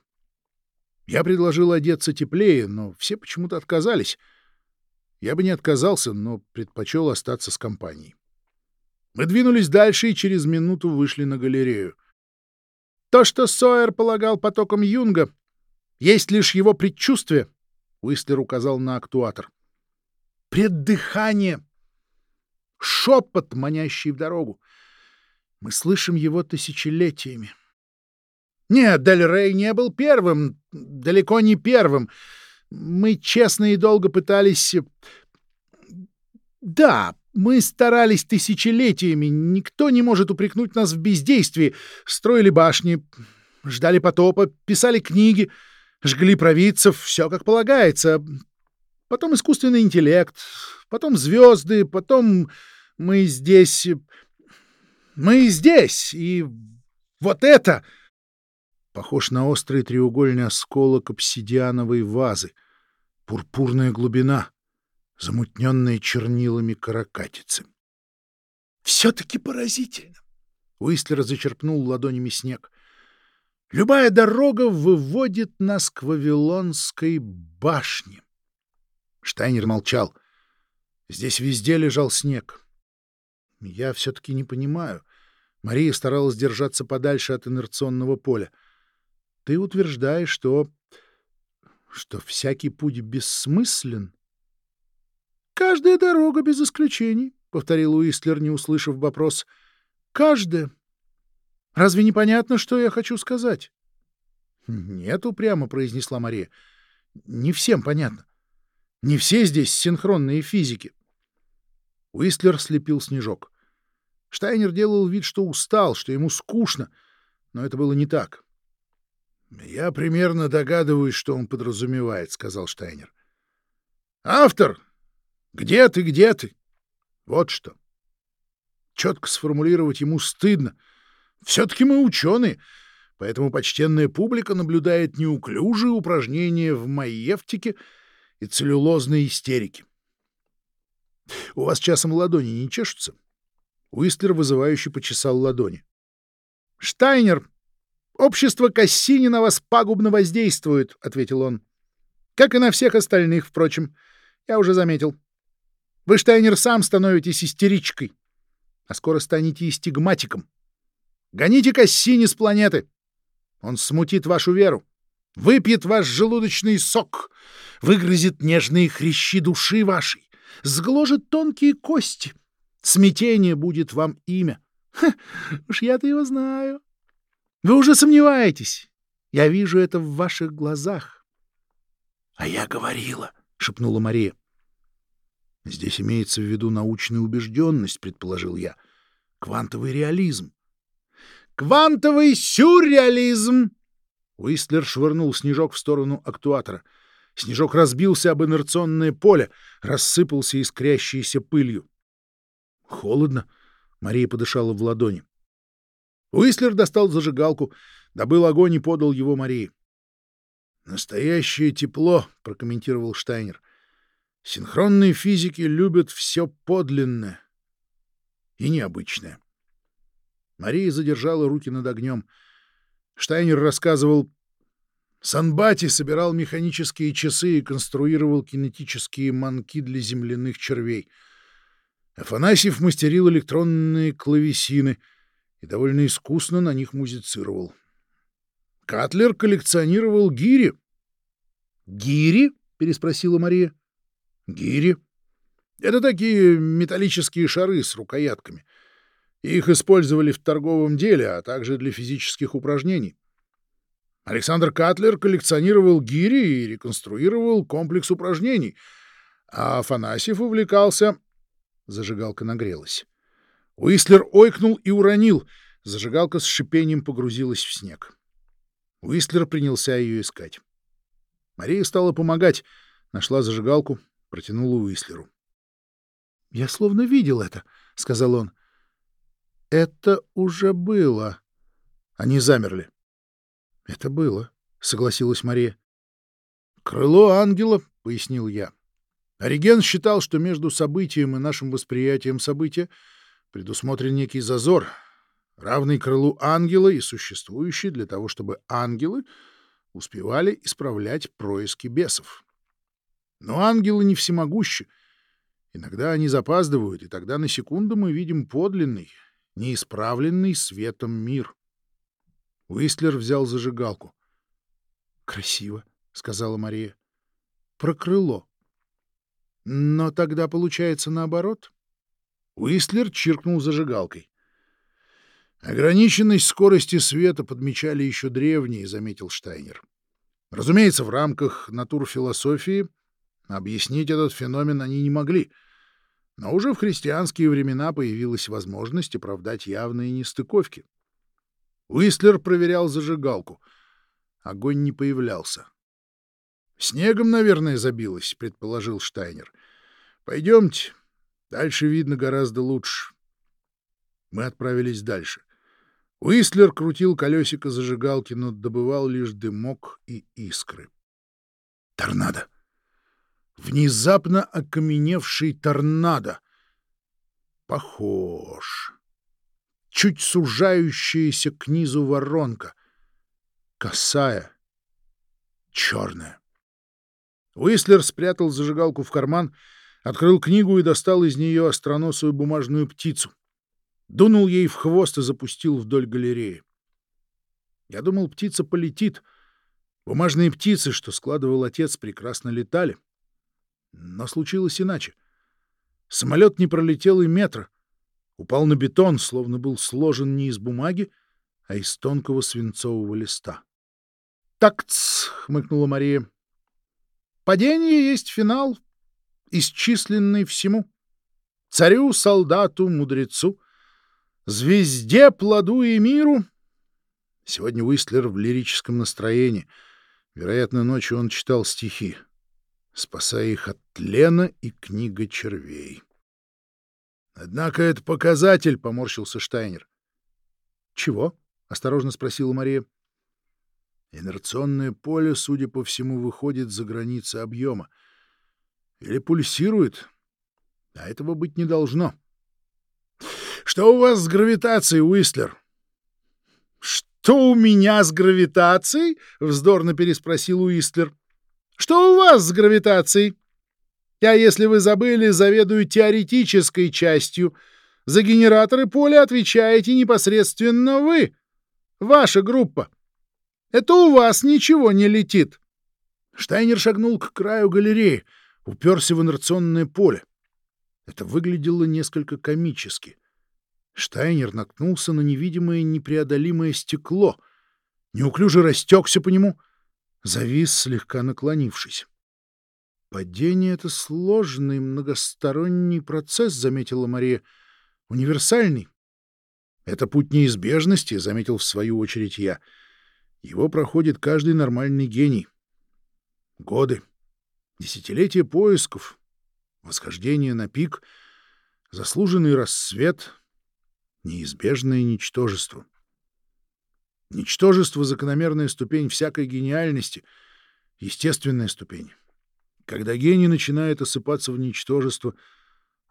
Я предложил одеться теплее, но все почему-то отказались. Я бы не отказался, но предпочел остаться с компанией. Мы двинулись дальше и через минуту вышли на галерею. То, что Сойер полагал потоком Юнга, есть лишь его предчувствие, — Уистлер указал на актуатор. Преддыхание! Шепот, манящий в дорогу. Мы слышим его тысячелетиями. Нет, Дель Рей не был первым, далеко не первым. Мы честно и долго пытались... Да, мы старались тысячелетиями, никто не может упрекнуть нас в бездействии. Строили башни, ждали потопа, писали книги, жгли провидцев, все как полагается. Потом искусственный интеллект, потом звезды, потом мы здесь... Мы здесь, и вот это... Похож на острый треугольный осколок обсидиановой вазы. Пурпурная глубина — замутненные чернилами каракатицы. «Все-таки поразительно!» Уистлер зачерпнул ладонями снег. «Любая дорога выводит нас к Вавилонской башне». Штайнер молчал. Здесь везде лежал снег. Я все-таки не понимаю. Мария старалась держаться подальше от инерционного поля. Ты утверждаешь, что... что всякий путь бессмыслен? «Каждая дорога без исключений», — повторил Уистлер, не услышав вопрос. «Каждая. Разве непонятно, что я хочу сказать?» «Нет, упрямо», — произнесла Мария. «Не всем понятно. Не все здесь синхронные физики». Уистлер слепил снежок. Штайнер делал вид, что устал, что ему скучно, но это было не так. «Я примерно догадываюсь, что он подразумевает», — сказал Штайнер. «Автор где ты, где ты? Вот что. Четко сформулировать ему стыдно. Все-таки мы ученые, поэтому почтенная публика наблюдает неуклюжие упражнения в маевтике и целлюлозной истерике. У вас часом ладони не чешутся? Уистлер вызывающе почесал ладони. — Штайнер, общество Кассини на вас пагубно воздействует, — ответил он. — Как и на всех остальных, впрочем. Я уже заметил. Вы, Штайнер, сам становитесь истеричкой, а скоро станете истигматиком. Гоните Кассини с планеты. Он смутит вашу веру, выпьет ваш желудочный сок, выгрызет нежные хрящи души вашей, сгложит тонкие кости. Смятение будет вам имя. Ха, уж я-то его знаю. Вы уже сомневаетесь. Я вижу это в ваших глазах. — А я говорила, — шепнула Мария. Здесь имеется в виду научная убежденность, предположил я. Квантовый реализм. Квантовый сюрреализм! Уистлер швырнул снежок в сторону актуатора. Снежок разбился об инерционное поле, рассыпался искрящейся пылью. Холодно. Мария подышала в ладони. Уистлер достал зажигалку, добыл огонь и подал его Марии. «Настоящее тепло», — прокомментировал Штайнер. Синхронные физики любят все подлинное и необычное. Мария задержала руки над огнем. Штайнер рассказывал, Санбати собирал механические часы и конструировал кинетические манки для земляных червей. Афанасьев мастерил электронные клавесины и довольно искусно на них музицировал. Катлер коллекционировал гири. «Гири?» — переспросила Мария. Гири. Это такие металлические шары с рукоятками. Их использовали в торговом деле, а также для физических упражнений. Александр Катлер коллекционировал гири и реконструировал комплекс упражнений, а Афанасьев увлекался... Зажигалка нагрелась. Уистлер ойкнул и уронил. Зажигалка с шипением погрузилась в снег. Уистлер принялся ее искать. Мария стала помогать, нашла зажигалку, протянул Уислеру. — Я словно видел это, — сказал он. — Это уже было. Они замерли. — Это было, — согласилась Мария. — Крыло ангела, — пояснил я. Ориген считал, что между событием и нашим восприятием события предусмотрен некий зазор, равный крылу ангела и существующий для того, чтобы ангелы успевали исправлять происки бесов. Но ангелы не всемогущи Иногда они запаздывают, и тогда на секунду мы видим подлинный, неисправленный светом мир. Уистлер взял зажигалку. — Красиво, — сказала Мария. — Про крыло. Но тогда получается наоборот. Уистлер чиркнул зажигалкой. Ограниченность скорости света подмечали еще древние, заметил Штайнер. Разумеется, в рамках натурфилософии объяснить этот феномен они не могли. Но уже в христианские времена появилась возможность оправдать явные нестыковки. Уистлер проверял зажигалку. Огонь не появлялся. «Снегом, наверное, забилось», — предположил Штайнер. «Пойдемте. Дальше видно гораздо лучше». Мы отправились дальше. Уистлер крутил колесико зажигалки, но добывал лишь дымок и искры. Торнадо! Внезапно окаменевший торнадо! Похож. Чуть сужающаяся к низу воронка. Косая. Черная. Уистлер спрятал зажигалку в карман, открыл книгу и достал из нее остроносую бумажную птицу. Дунул ей в хвост и запустил вдоль галереи. Я думал, птица полетит. Бумажные птицы, что складывал отец, прекрасно летали. Но случилось иначе. Самолет не пролетел и метра. Упал на бетон, словно был сложен не из бумаги, а из тонкого свинцового листа. «Так-ц!» — хмыкнула Мария. «Падение есть финал, исчисленный всему. Царю, солдату, мудрецу, звезде, плоду и миру». Сегодня Уистлер в лирическом настроении. Вероятно, ночью он читал стихи, спасая их от тлена и книга червей. «Однако это показатель», — поморщился Штайнер. «Чего?» — осторожно спросила Мария. Инерционное поле, судя по всему, выходит за границы объема. Или пульсирует. А этого быть не должно. «Что у вас с гравитацией, Уистлер?» «Что у меня с гравитацией?» — вздорно переспросил Уистлер. «Что у вас с гравитацией?» Я, если вы забыли, заведую теоретической частью. За генераторы поля отвечаете непосредственно вы. Ваша группа. Это у вас ничего не летит. Штайнер шагнул к краю галереи, уперся в инерционное поле. Это выглядело несколько комически. Штайнер наткнулся на невидимое непреодолимое стекло, неуклюже растекся по нему, завис, слегка наклонившись. «Падение — это сложный многосторонний процесс», — заметила Мария. «Универсальный». «Это путь неизбежности», — заметил в свою очередь я. «Его проходит каждый нормальный гений. Годы, десятилетия поисков, восхождение на пик, заслуженный рассвет, неизбежное ничтожество». Ничтожество — закономерная ступень всякой гениальности, естественная ступень. Когда гений начинает осыпаться в ничтожество,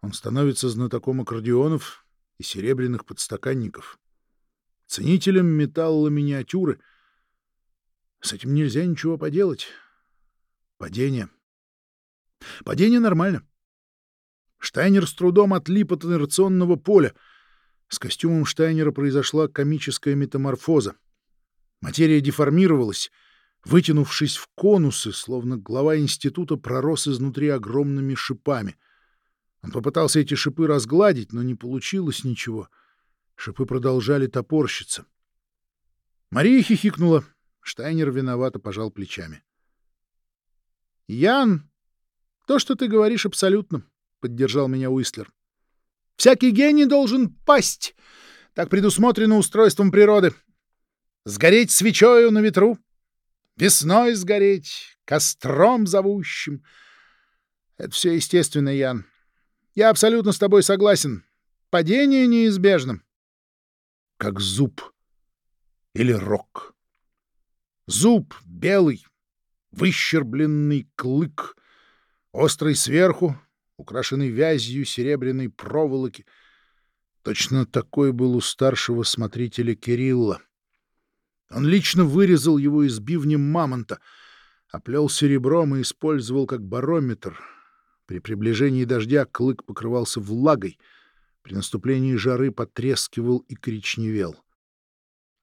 он становится знатоком аккордеонов и серебряных подстаканников, ценителем металла миниатюры. С этим нельзя ничего поделать. Падение. Падение нормально. Штайнер с трудом отлип от инерционного поля. С костюмом Штайнера произошла комическая метаморфоза. Материя деформировалась — вытянувшись в конусы, словно глава института пророс изнутри огромными шипами. Он попытался эти шипы разгладить, но не получилось ничего. Шипы продолжали топорщиться. Мария хихикнула. Штайнер виновато пожал плечами. — Ян, то, что ты говоришь, абсолютно, — поддержал меня Уистлер. — Всякий гений должен пасть. Так предусмотрено устройством природы. Сгореть свечою на ветру, весной сгореть, костром зовущим. Это все естественно, Ян. Я абсолютно с тобой согласен. Падение неизбежно. Как зуб или рог. Зуб белый, выщербленный клык, острый сверху, украшенный вязью серебряной проволоки. Точно такой был у старшего смотрителя Кирилла. Он лично вырезал его из бивня мамонта, оплел серебром и использовал как барометр. При приближении дождя клык покрывался влагой, при наступлении жары потрескивал и коричневел.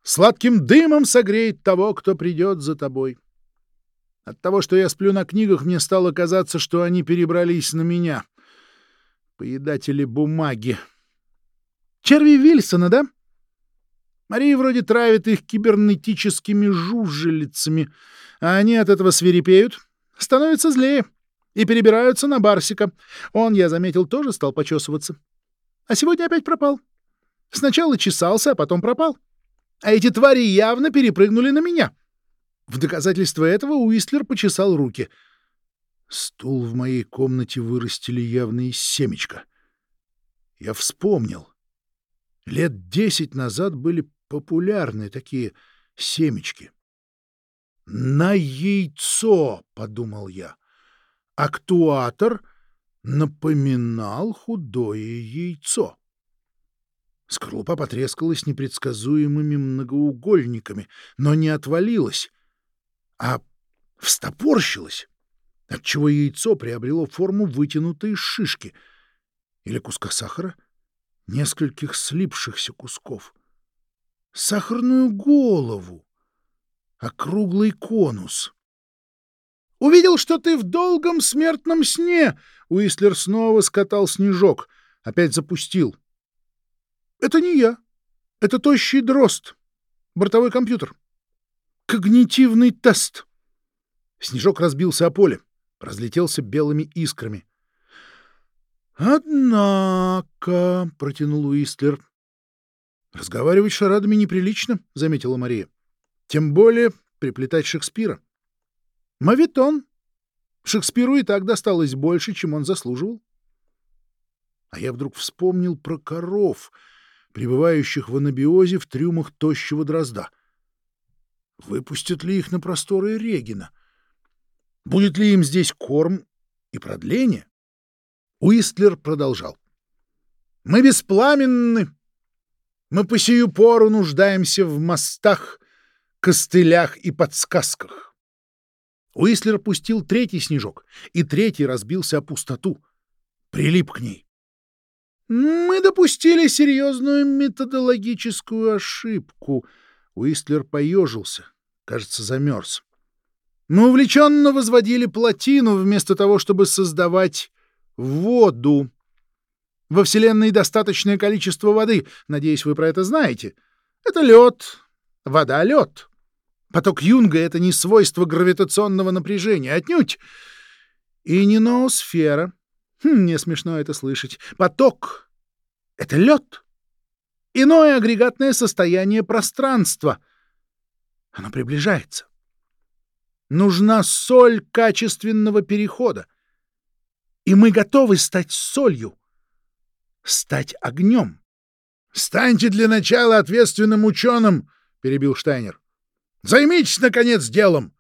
Сладким дымом согреет того, кто придет за тобой. От того, что я сплю на книгах, мне стало казаться, что они перебрались на меня. Поедатели бумаги. Черви Вильсона, да? Мария вроде травит их кибернетическими жужжелицами, а они от этого свирепеют, становятся злее и перебираются на Барсика. Он, я заметил, тоже стал почесываться. А сегодня опять пропал. Сначала чесался, а потом пропал. А эти твари явно перепрыгнули на меня. В доказательство этого Уистлер почесал руки. Стул в моей комнате вырастили явно из семечка. Я вспомнил. Лет десять назад были популярны такие семечки. «На яйцо!» — подумал я. Актуатор напоминал худое яйцо. Скорлупа потрескалась непредсказуемыми многоугольниками, но не отвалилась, а встопорщилась, отчего яйцо приобрело форму вытянутой шишки или куска сахара, нескольких слипшихся кусков сахарную голову, округлый конус. «Увидел, что ты в долгом смертном сне!» Уистлер снова скатал снежок, опять запустил. «Это не я. Это тощий дрозд. Бортовой компьютер. Когнитивный тест». Снежок разбился о поле, разлетелся белыми искрами. «Однако», — протянул Уистлер, Разговаривать шарадами неприлично, — заметила Мария. Тем более приплетать Шекспира. Мавитон. Шекспиру и так досталось больше, чем он заслуживал. А я вдруг вспомнил про коров, пребывающих в анабиозе в трюмах тощего дрозда. Выпустят ли их на просторы Регина? Будет ли им здесь корм и продление? Уистлер продолжал. «Мы беспламенны, мы по сию пору нуждаемся в мостах, костылях и подсказках. Уислер пустил третий снежок, и третий разбился о пустоту. Прилип к ней. «Мы допустили серьезную методологическую ошибку». Уистлер поежился, кажется, замерз. «Мы увлеченно возводили плотину вместо того, чтобы создавать воду. Во Вселенной достаточное количество воды. Надеюсь, вы про это знаете. Это лед. Вода — лед. Поток Юнга — это не свойство гравитационного напряжения, отнюдь. И не ноосфера. Хм, мне смешно это слышать. Поток — это лед. Иное агрегатное состояние пространства. Оно приближается. Нужна соль качественного перехода. И мы готовы стать солью стать огнем. — Станьте для начала ответственным ученым, — перебил Штайнер. — Займитесь, наконец, делом.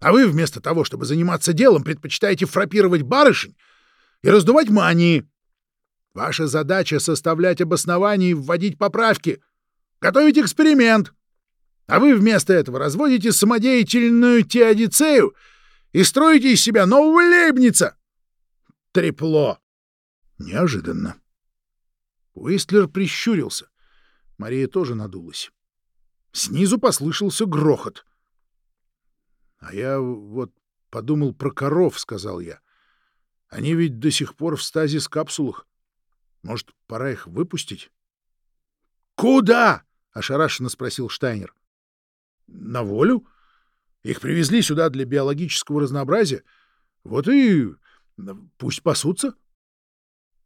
А вы вместо того, чтобы заниматься делом, предпочитаете фрапировать барышень и раздувать мании. Ваша задача — составлять обоснования и вводить поправки, готовить эксперимент. А вы вместо этого разводите самодеятельную теодицею и строите из себя нового Лейбница. Трепло. Неожиданно. Уистлер прищурился. Мария тоже надулась. Снизу послышался грохот. — А я вот подумал про коров, — сказал я. — Они ведь до сих пор в стазис-капсулах. Может, пора их выпустить? — Куда? — ошарашенно спросил Штайнер. — На волю. Их привезли сюда для биологического разнообразия. Вот и пусть пасутся. —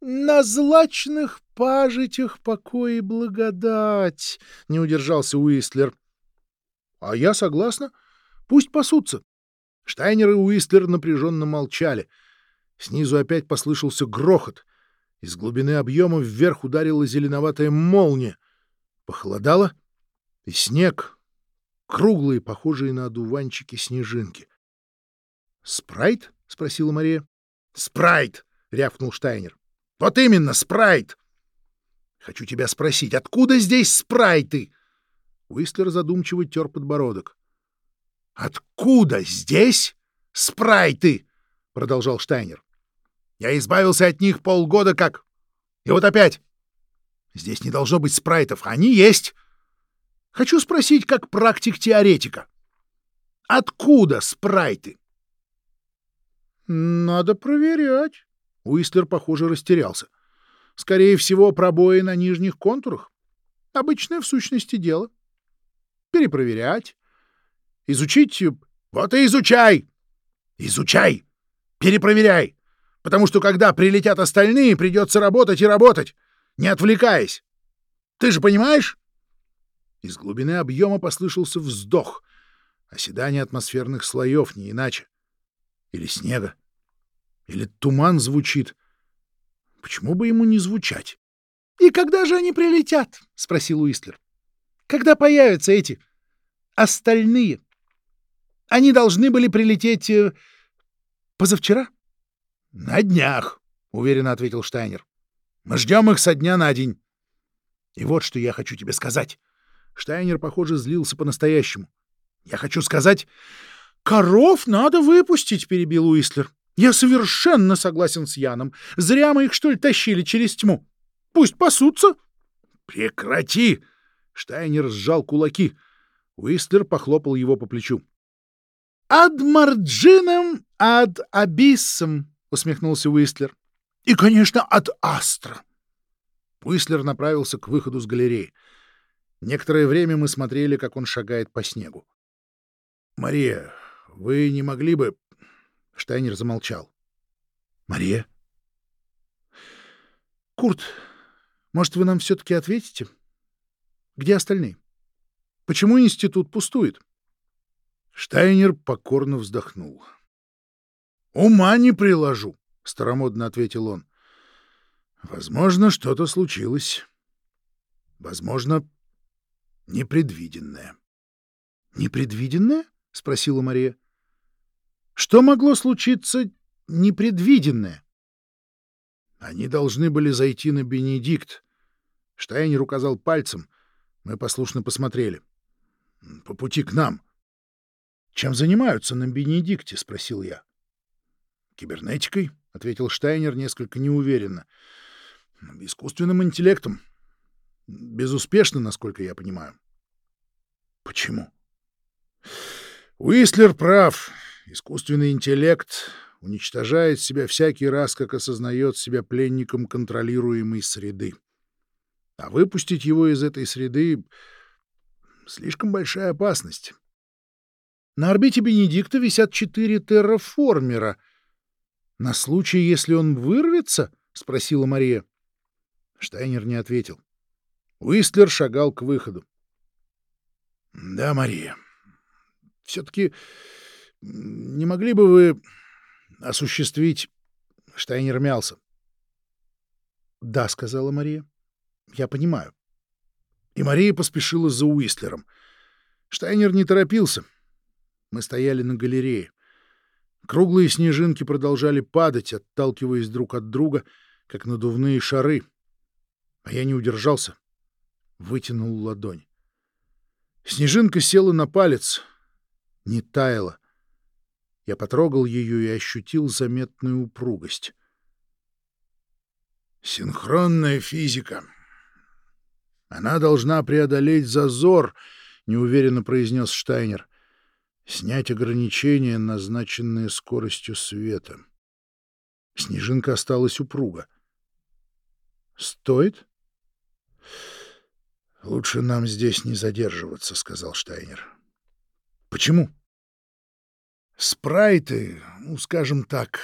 «На злачных пажитях покой и благодать!» — не удержался Уистлер. «А я согласна. Пусть пасутся». Штайнер и Уистлер напряженно молчали. Снизу опять послышался грохот. Из глубины объема вверх ударила зеленоватая молния. Похолодало, и снег, круглые, похожие на одуванчики снежинки. «Спрайт?» — спросила Мария. «Спрайт!» — рявкнул Штайнер. Вот именно, спрайт. Хочу тебя спросить, откуда здесь спрайты? Уистлер задумчиво тер подбородок. Откуда здесь спрайты? продолжал Штайнер. Я избавился от них полгода как. И вот опять. Здесь не должно быть спрайтов, они есть. Хочу спросить, как практик-теоретика. Откуда спрайты? Надо проверять. Уистлер, похоже, растерялся. Скорее всего, пробои на нижних контурах. Обычное в сущности дело. Перепроверять. Изучить... Вот и изучай! Изучай! Перепроверяй! Потому что когда прилетят остальные, придется работать и работать, не отвлекаясь. Ты же понимаешь? Из глубины объема послышался вздох. Оседание атмосферных слоев, не иначе. Или снега. Или туман звучит. Почему бы ему не звучать? — И когда же они прилетят? — спросил Уистлер. — Когда появятся эти остальные? Они должны были прилететь э, позавчера? — На днях, — уверенно ответил Штайнер. — Мы ждем их со дня на день. И вот что я хочу тебе сказать. Штайнер, похоже, злился по-настоящему. Я хочу сказать... — Коров надо выпустить, — перебил Уистлер. — Я совершенно согласен с Яном. Зря мы их, что ли, тащили через тьму. Пусть пасутся. — Прекрати! Штайнер сжал кулаки. Уистлер похлопал его по плечу. — Ад марджином, ад абиссом, — усмехнулся Уистлер. — И, конечно, от астра. Уистлер направился к выходу с галереи. Некоторое время мы смотрели, как он шагает по снегу. — Мария, вы не могли бы... Штайнер замолчал. — Мария? — Курт, может, вы нам все-таки ответите? Где остальные? Почему институт пустует? Штайнер покорно вздохнул. — Ума не приложу, — старомодно ответил он. — Возможно, что-то случилось. Возможно, непредвиденное. — Непредвиденное? — спросила Мария. — Что могло случиться непредвиденное? Они должны были зайти на Бенедикт. Штайнер указал пальцем. Мы послушно посмотрели. — По пути к нам. — Чем занимаются на Бенедикте? — спросил я. — Кибернетикой, — ответил Штайнер несколько неуверенно. — Искусственным интеллектом. Безуспешно, насколько я понимаю. — Почему? Уистлер прав. Искусственный интеллект уничтожает себя всякий раз, как осознает себя пленником контролируемой среды. А выпустить его из этой среды — слишком большая опасность. На орбите Бенедикта висят четыре терраформера. На случай, если он вырвется? — спросила Мария. Штайнер не ответил. Уистлер шагал к выходу. — Да, Мария, все-таки не могли бы вы осуществить... Штайнер мялся. — Да, — сказала Мария. — Я понимаю. И Мария поспешила за Уистлером. Штайнер не торопился. Мы стояли на галерее. Круглые снежинки продолжали падать, отталкиваясь друг от друга, как надувные шары. А я не удержался. Вытянул ладонь. Снежинка села на палец, не таяла. Я потрогал ее и ощутил заметную упругость. «Синхронная физика. Она должна преодолеть зазор», — неуверенно произнес Штайнер. «Снять ограничения, назначенные скоростью света». Снежинка осталась упруга. «Стоит?» «Лучше нам здесь не задерживаться», — сказал Штайнер. «Почему?» Спрайты, ну, скажем так,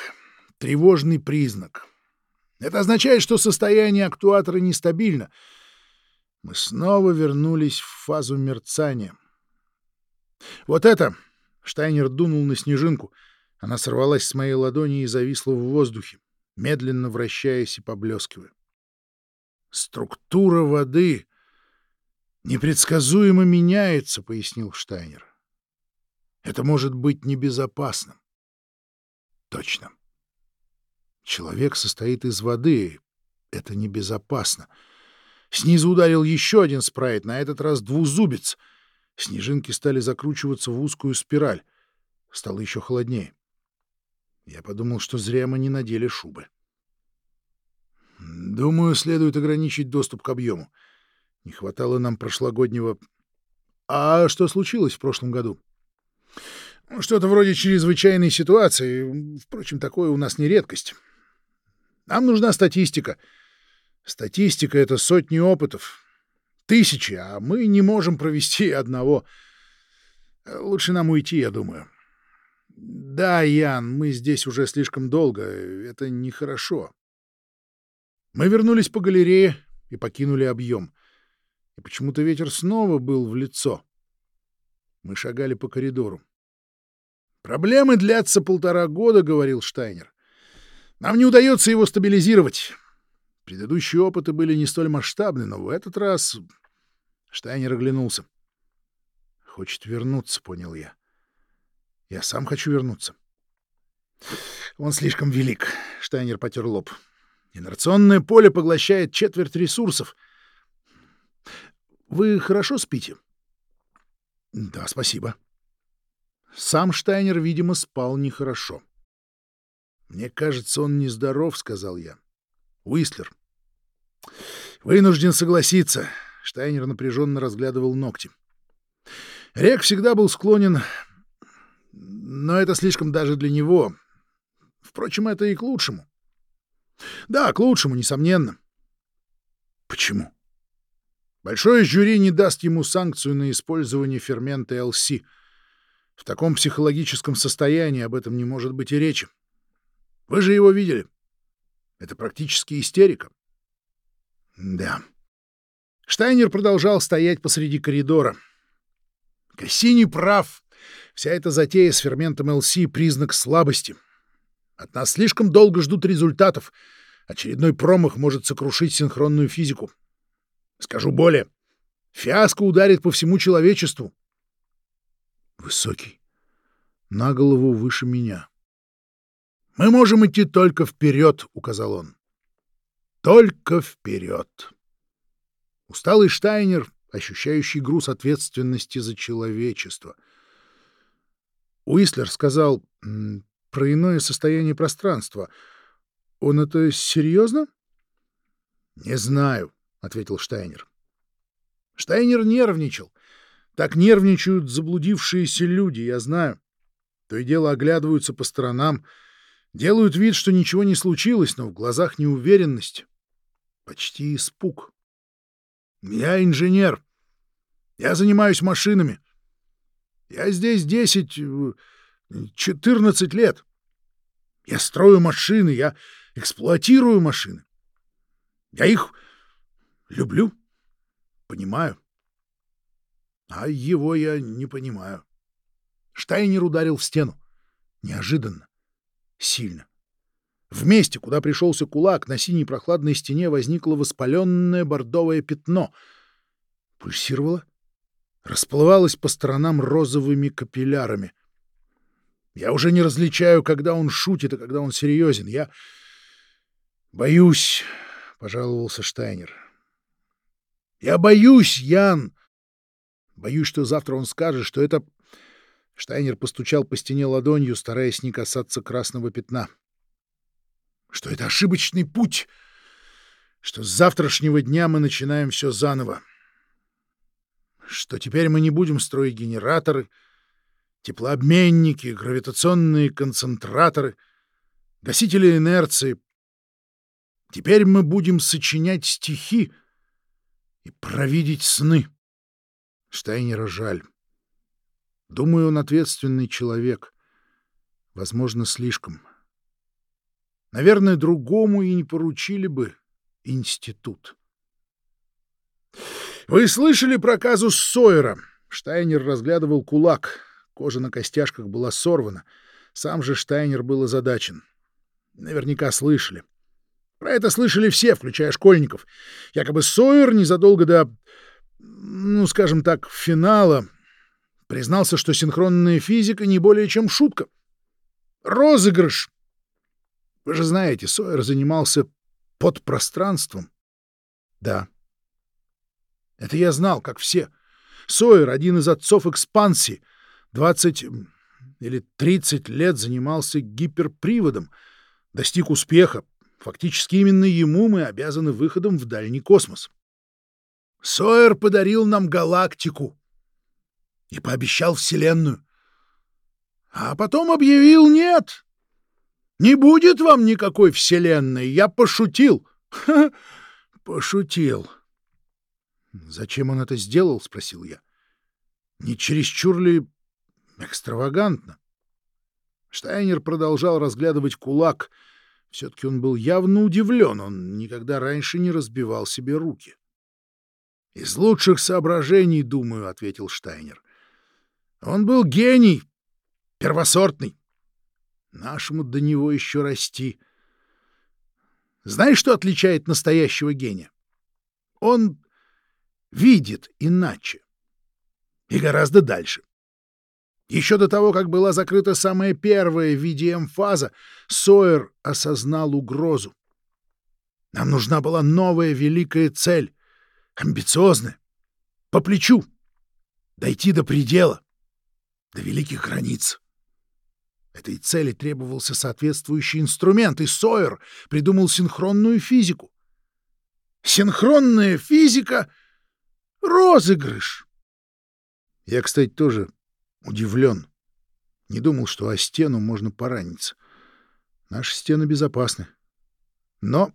тревожный признак. Это означает, что состояние актуатора нестабильно. Мы снова вернулись в фазу мерцания. Вот это... Штайнер дунул на снежинку. Она сорвалась с моей ладони и зависла в воздухе, медленно вращаясь и поблескивая. Структура воды непредсказуемо меняется, — пояснил Штайнер. Это может быть небезопасным. Точно. Человек состоит из воды. Это небезопасно. Снизу ударил еще один спрайт, на этот раз двузубец. Снежинки стали закручиваться в узкую спираль. Стало еще холоднее. Я подумал, что зря мы не надели шубы. Думаю, следует ограничить доступ к объему. Не хватало нам прошлогоднего... А что случилось в прошлом году? Что-то вроде чрезвычайной ситуации. Впрочем, такое у нас не редкость. Нам нужна статистика. Статистика — это сотни опытов. Тысячи, а мы не можем провести одного. Лучше нам уйти, я думаю. Да, Ян, мы здесь уже слишком долго. Это нехорошо. Мы вернулись по галерее и покинули объем. И почему-то ветер снова был в лицо. Мы шагали по коридору. «Проблемы длятся полтора года», — говорил Штайнер. «Нам не удается его стабилизировать. Предыдущие опыты были не столь масштабны, но в этот раз...» Штайнер оглянулся. «Хочет вернуться», — понял я. «Я сам хочу вернуться». «Он слишком велик», — Штайнер потер лоб. «Инерционное поле поглощает четверть ресурсов. Вы хорошо спите?» «Да, спасибо». Сам Штайнер, видимо, спал нехорошо. «Мне кажется, он нездоров», — сказал я. «Уистлер». «Вынужден согласиться». Штайнер напряженно разглядывал ногти. Рек всегда был склонен... Но это слишком даже для него. Впрочем, это и к лучшему. Да, к лучшему, несомненно. Почему? Большое жюри не даст ему санкцию на использование фермента ЛС — в таком психологическом состоянии об этом не может быть и речи. Вы же его видели. Это практически истерика. Да. Штайнер продолжал стоять посреди коридора. Кассини прав. Вся эта затея с ферментом ЛС — признак слабости. От нас слишком долго ждут результатов. Очередной промах может сокрушить синхронную физику. Скажу более. Фиаско ударит по всему человечеству. Высокий. На голову выше меня. «Мы можем идти только вперед», — указал он. «Только вперед». Усталый Штайнер, ощущающий груз ответственности за человечество. Уислер сказал про иное состояние пространства. Он это серьезно? «Не знаю», — ответил Штайнер. Штайнер нервничал. Так нервничают заблудившиеся люди, я знаю. То и дело оглядываются по сторонам, делают вид, что ничего не случилось, но в глазах неуверенность. Почти испуг. Я инженер. Я занимаюсь машинами. Я здесь 10-14 лет. Я строю машины, я эксплуатирую машины. Я их люблю, понимаю. А его я не понимаю. Штайнер ударил в стену. Неожиданно. Сильно. В месте, куда пришелся кулак, на синей прохладной стене возникло воспаленное бордовое пятно. Пульсировало, расплывалось по сторонам розовыми капиллярами. Я уже не различаю, когда он шутит, а когда он серьезен. Я боюсь, — пожаловался Штайнер. — Я боюсь, Ян, Боюсь, что завтра он скажет, что это... Штайнер постучал по стене ладонью, стараясь не касаться красного пятна. Что это ошибочный путь, что с завтрашнего дня мы начинаем все заново. Что теперь мы не будем строить генераторы, теплообменники, гравитационные концентраторы, гасители инерции. Теперь мы будем сочинять стихи и провидеть сны. Штайнера жаль. Думаю, он ответственный человек. Возможно, слишком. Наверное, другому и не поручили бы институт. «Вы слышали про казус Сойера?» Штайнер разглядывал кулак. Кожа на костяшках была сорвана. Сам же Штайнер был озадачен. Наверняка слышали. Про это слышали все, включая школьников. Якобы Сойер незадолго до ну, скажем так, финала признался, что синхронная физика не более чем шутка. Розыгрыш! Вы же знаете, Сойер занимался подпространством. Да. Это я знал, как все. Сойер — один из отцов экспансии. 20 или 30 лет занимался гиперприводом. Достиг успеха. Фактически именно ему мы обязаны выходом в дальний космос. Сойер подарил нам галактику и пообещал Вселенную. А потом объявил «нет». Не будет вам никакой Вселенной, я пошутил. Ха, пошутил. Зачем он это сделал, спросил я. Не чересчур ли экстравагантно? Штайнер продолжал разглядывать кулак. Все-таки он был явно удивлен, он никогда раньше не разбивал себе руки. — Из лучших соображений, думаю, — ответил Штайнер. — Он был гений, первосортный. Нашему до него еще расти. Знаешь, что отличает настоящего гения? Он видит иначе. И гораздо дальше. Еще до того, как была закрыта самая первая VDM-фаза, Сойер осознал угрозу. Нам нужна была новая великая цель, амбициозная, по плечу, дойти до предела, до великих границ. Этой цели требовался соответствующий инструмент, и Сойер придумал синхронную физику. Синхронная физика — розыгрыш. Я, кстати, тоже удивлен. Не думал, что о стену можно пораниться. Наши стены безопасны, но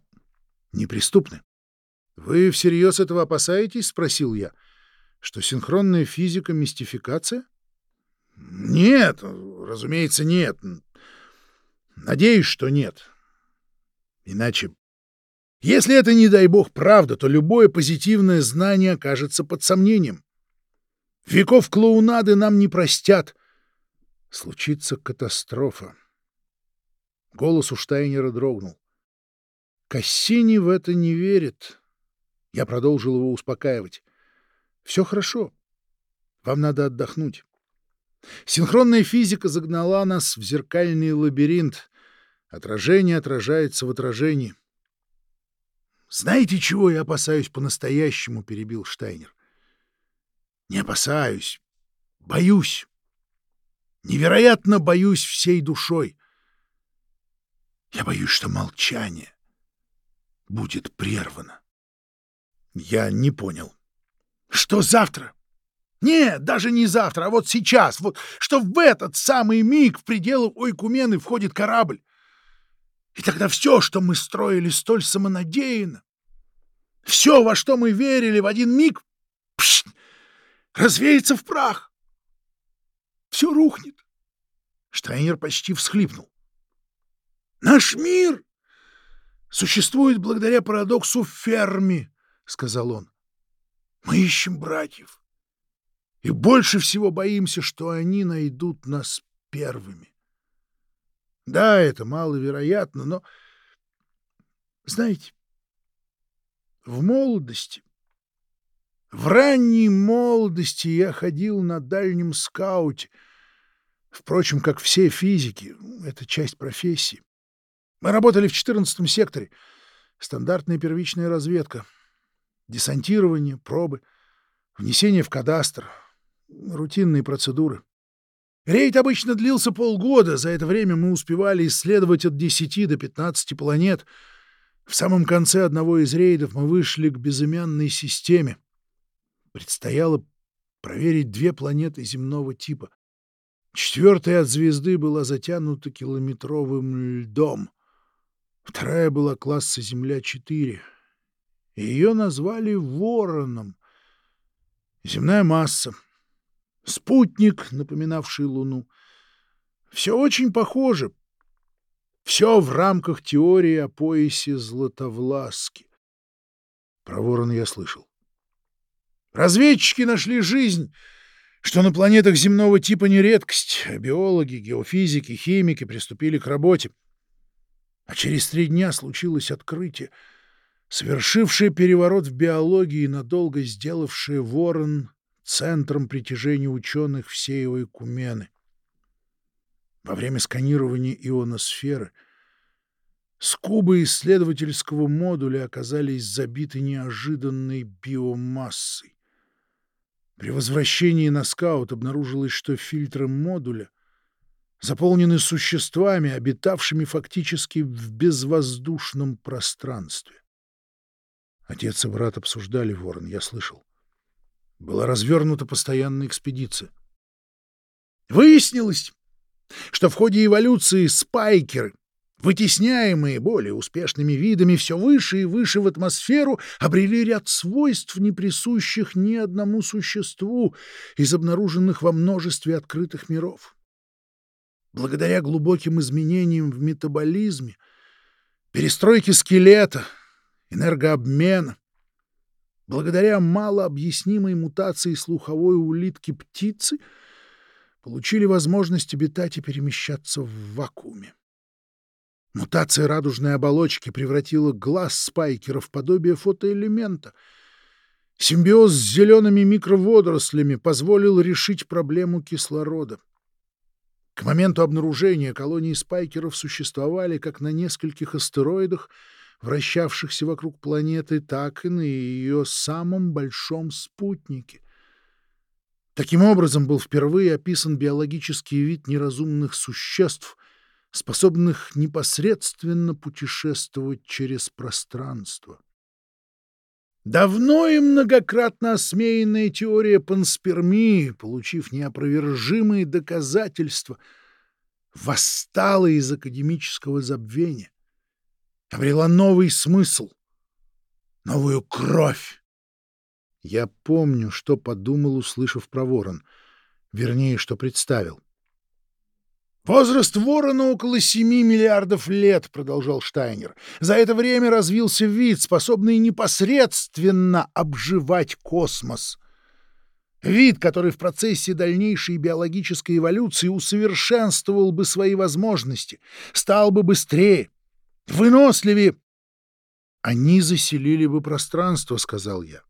неприступны. — Вы всерьез этого опасаетесь? — спросил я. — Что синхронная физика — мистификация? — Нет, разумеется, нет. Надеюсь, что нет. Иначе... Если это, не дай бог, правда, то любое позитивное знание окажется под сомнением. Веков клоунады нам не простят. Случится катастрофа. Голос у Штайнера дрогнул. Кассини в это не верит. Я продолжил его успокаивать. Все хорошо. Вам надо отдохнуть. Синхронная физика загнала нас в зеркальный лабиринт. Отражение отражается в отражении. «Знаете, чего я опасаюсь по-настоящему?» — перебил Штайнер. «Не опасаюсь. Боюсь. Невероятно боюсь всей душой. Я боюсь, что молчание будет прервано». Я не понял. «Что завтра?» Нет, даже не завтра, а вот сейчас, вот что в этот самый миг в пределы Ойкумены входит корабль. И тогда все, что мы строили столь самонадеянно, все, во что мы верили в один миг, пш, развеется в прах. Все рухнет. Штайнер почти всхлипнул. Наш мир существует благодаря парадоксу Ферми, — сказал он. Мы ищем братьев и больше всего боимся, что они найдут нас первыми. Да, это маловероятно, но, знаете, в молодости, в ранней молодости я ходил на дальнем скауте, впрочем, как все физики, это часть профессии. Мы работали в 14 секторе, стандартная первичная разведка, десантирование, пробы, внесение в кадастр — рутинные процедуры. Рейд обычно длился полгода, за это время мы успевали исследовать от 10 до 15 планет. В самом конце одного из рейдов мы вышли к безымянной системе. Предстояло проверить две планеты земного типа. Четвертая от звезды была затянута километровым льдом. Вторая была класса Земля-4. Ее назвали Вороном. Земная масса спутник, напоминавший Луну. Все очень похоже. Все в рамках теории о поясе Златовласки. Про ворона я слышал. Разведчики нашли жизнь, что на планетах земного типа не редкость. Биологи, геофизики, химики приступили к работе. А через три дня случилось открытие, совершившее переворот в биологии, надолго сделавшее ворон центром притяжения ученых всей Кумены. Во время сканирования ионосферы скубы исследовательского модуля оказались забиты неожиданной биомассой. При возвращении на скаут обнаружилось, что фильтры модуля заполнены существами, обитавшими фактически в безвоздушном пространстве. Отец и брат обсуждали ворон, я слышал. Была развернута постоянная экспедиция. Выяснилось, что в ходе эволюции спайкеры, вытесняемые более успешными видами все выше и выше в атмосферу, обрели ряд свойств, не присущих ни одному существу из обнаруженных во множестве открытых миров. Благодаря глубоким изменениям в метаболизме, перестройке скелета, энергообмена, благодаря малообъяснимой мутации слуховой улитки птицы — получили возможность обитать и перемещаться в вакууме. Мутация радужной оболочки превратила глаз спайкера в подобие фотоэлемента. Симбиоз с зелеными микроводорослями позволил решить проблему кислорода. К моменту обнаружения колонии спайкеров существовали как на нескольких астероидах, вращавшихся вокруг планеты, так и на ее самом большом спутнике. Таким образом был впервые описан биологический вид неразумных существ, способных непосредственно путешествовать через пространство. Давно и многократно осмеянная теория панспермии, получив неопровержимые доказательства, восстала из академического забвения, обрела новый смысл, новую кровь. Я помню, что подумал, услышав про ворон. Вернее, что представил. «Возраст ворона около семи миллиардов лет», — продолжал Штайнер. «За это время развился вид, способный непосредственно обживать космос. Вид, который в процессе дальнейшей биологической эволюции усовершенствовал бы свои возможности, стал бы быстрее, выносливее. Они заселили бы пространство, — сказал я.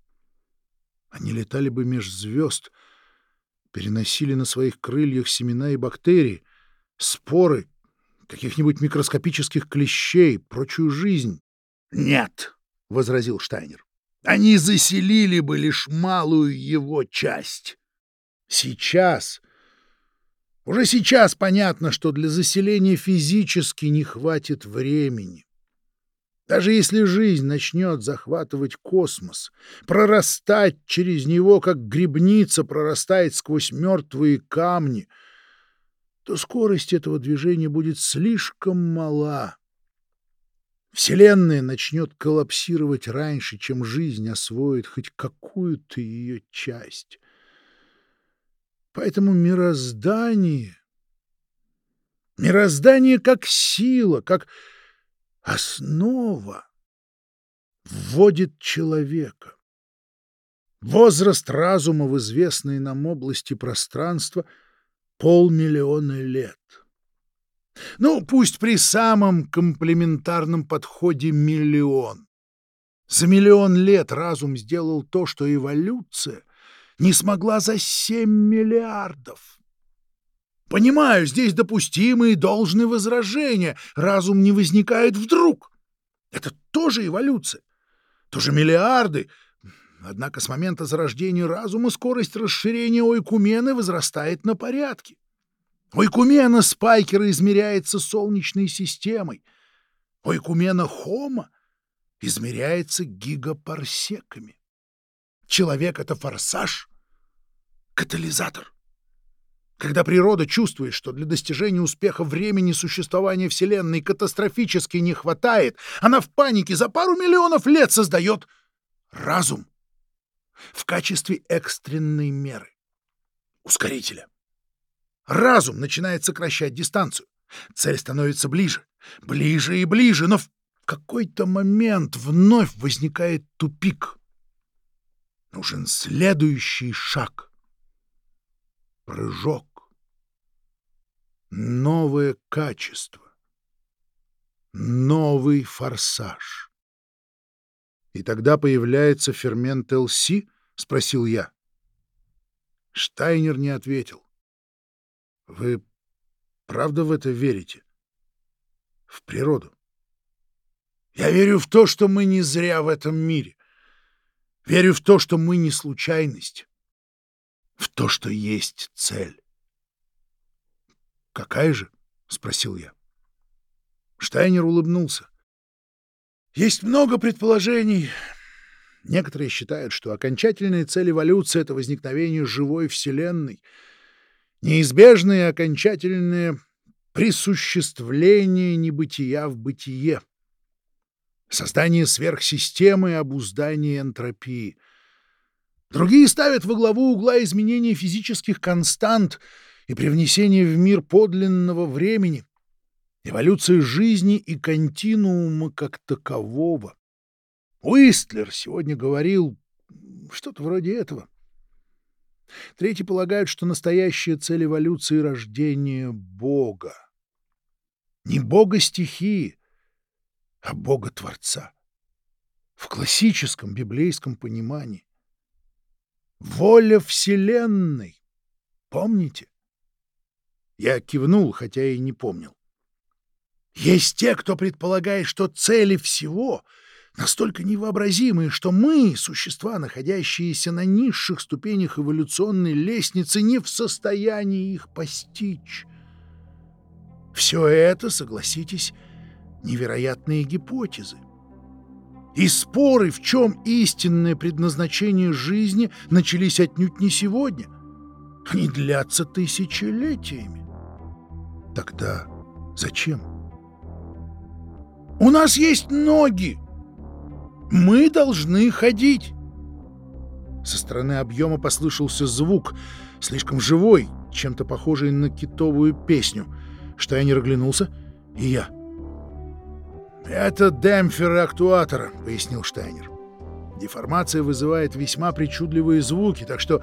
Они летали бы меж звезд, переносили на своих крыльях семена и бактерии, споры, каких-нибудь микроскопических клещей, прочую жизнь. — Нет, — возразил Штайнер, — они заселили бы лишь малую его часть. Сейчас... Уже сейчас понятно, что для заселения физически не хватит времени. Даже если жизнь начнет захватывать космос, прорастать через него, как грибница прорастает сквозь мертвые камни, то скорость этого движения будет слишком мала. Вселенная начнет коллапсировать раньше, чем жизнь освоит хоть какую-то ее часть. Поэтому мироздание... Мироздание как сила, как основа вводит человека. Возраст разума в известной нам области пространства — полмиллиона лет. Ну, пусть при самом комплементарном подходе миллион. За миллион лет разум сделал то, что эволюция не смогла за семь миллиардов. Понимаю, здесь допустимы и должны возражения. Разум не возникает вдруг. Это тоже эволюция. Тоже миллиарды. Однако с момента зарождения разума скорость расширения ойкумены возрастает на порядке. Ойкумена Спайкера измеряется Солнечной системой. Ойкумена Хома измеряется гигапарсеками. Человек — это форсаж, катализатор. Когда природа чувствует, что для достижения успеха времени существования Вселенной катастрофически не хватает, она в панике за пару миллионов лет создает разум в качестве экстренной меры, ускорителя. Разум начинает сокращать дистанцию. Цель становится ближе, ближе и ближе, но в какой-то момент вновь возникает тупик. Нужен следующий шаг — прыжок, новое качество, новый форсаж. И тогда появляется фермент ЛС? — спросил я. Штайнер не ответил. — Вы правда в это верите? В природу? Я верю в то, что мы не зря в этом мире. Верю в то, что мы не случайность в то, что есть цель. «Какая же?» — спросил я. Штайнер улыбнулся. «Есть много предположений. Некоторые считают, что окончательная цель эволюции — это возникновение живой Вселенной, неизбежное и окончательное присуществление небытия в бытие, создание сверхсистемы и обуздание энтропии. Другие ставят во главу угла изменения физических констант и привнесение в мир подлинного времени, эволюция жизни и континуума как такового. Уистлер сегодня говорил что-то вроде этого. Третьи полагают, что настоящая цель эволюции — рождение Бога. Не Бога-стихии, а Бога-творца. В классическом библейском понимании. Воля Вселенной. Помните? Я кивнул, хотя и не помнил. Есть те, кто предполагает, что цели всего — настолько невообразимые, что мы, существа, находящиеся на низших ступенях эволюционной лестницы, не в состоянии их постичь. Все это, согласитесь, невероятные гипотезы. И споры, в чем истинное предназначение жизни, начались отнюдь не сегодня. Они длятся тысячелетиями. Тогда зачем? «У нас есть ноги!» Мы должны ходить!» Со стороны объема послышался звук, слишком живой, чем-то похожий на китовую песню. Штайнер оглянулся, и я. «Это демпферы актуатора», — пояснил Штайнер. «Деформация вызывает весьма причудливые звуки, так что...»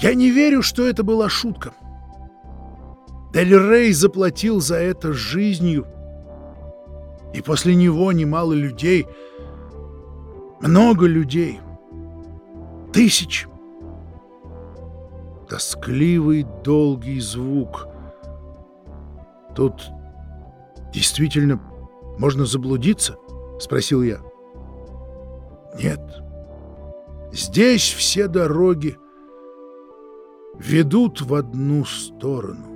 «Я не верю, что это была шутка. Дель Рей заплатил за это жизнью, и после него немало людей, много людей, тысяч. Тоскливый долгий звук. Тут действительно можно заблудиться? Спросил я. Нет. Здесь все дороги ведут в одну сторону.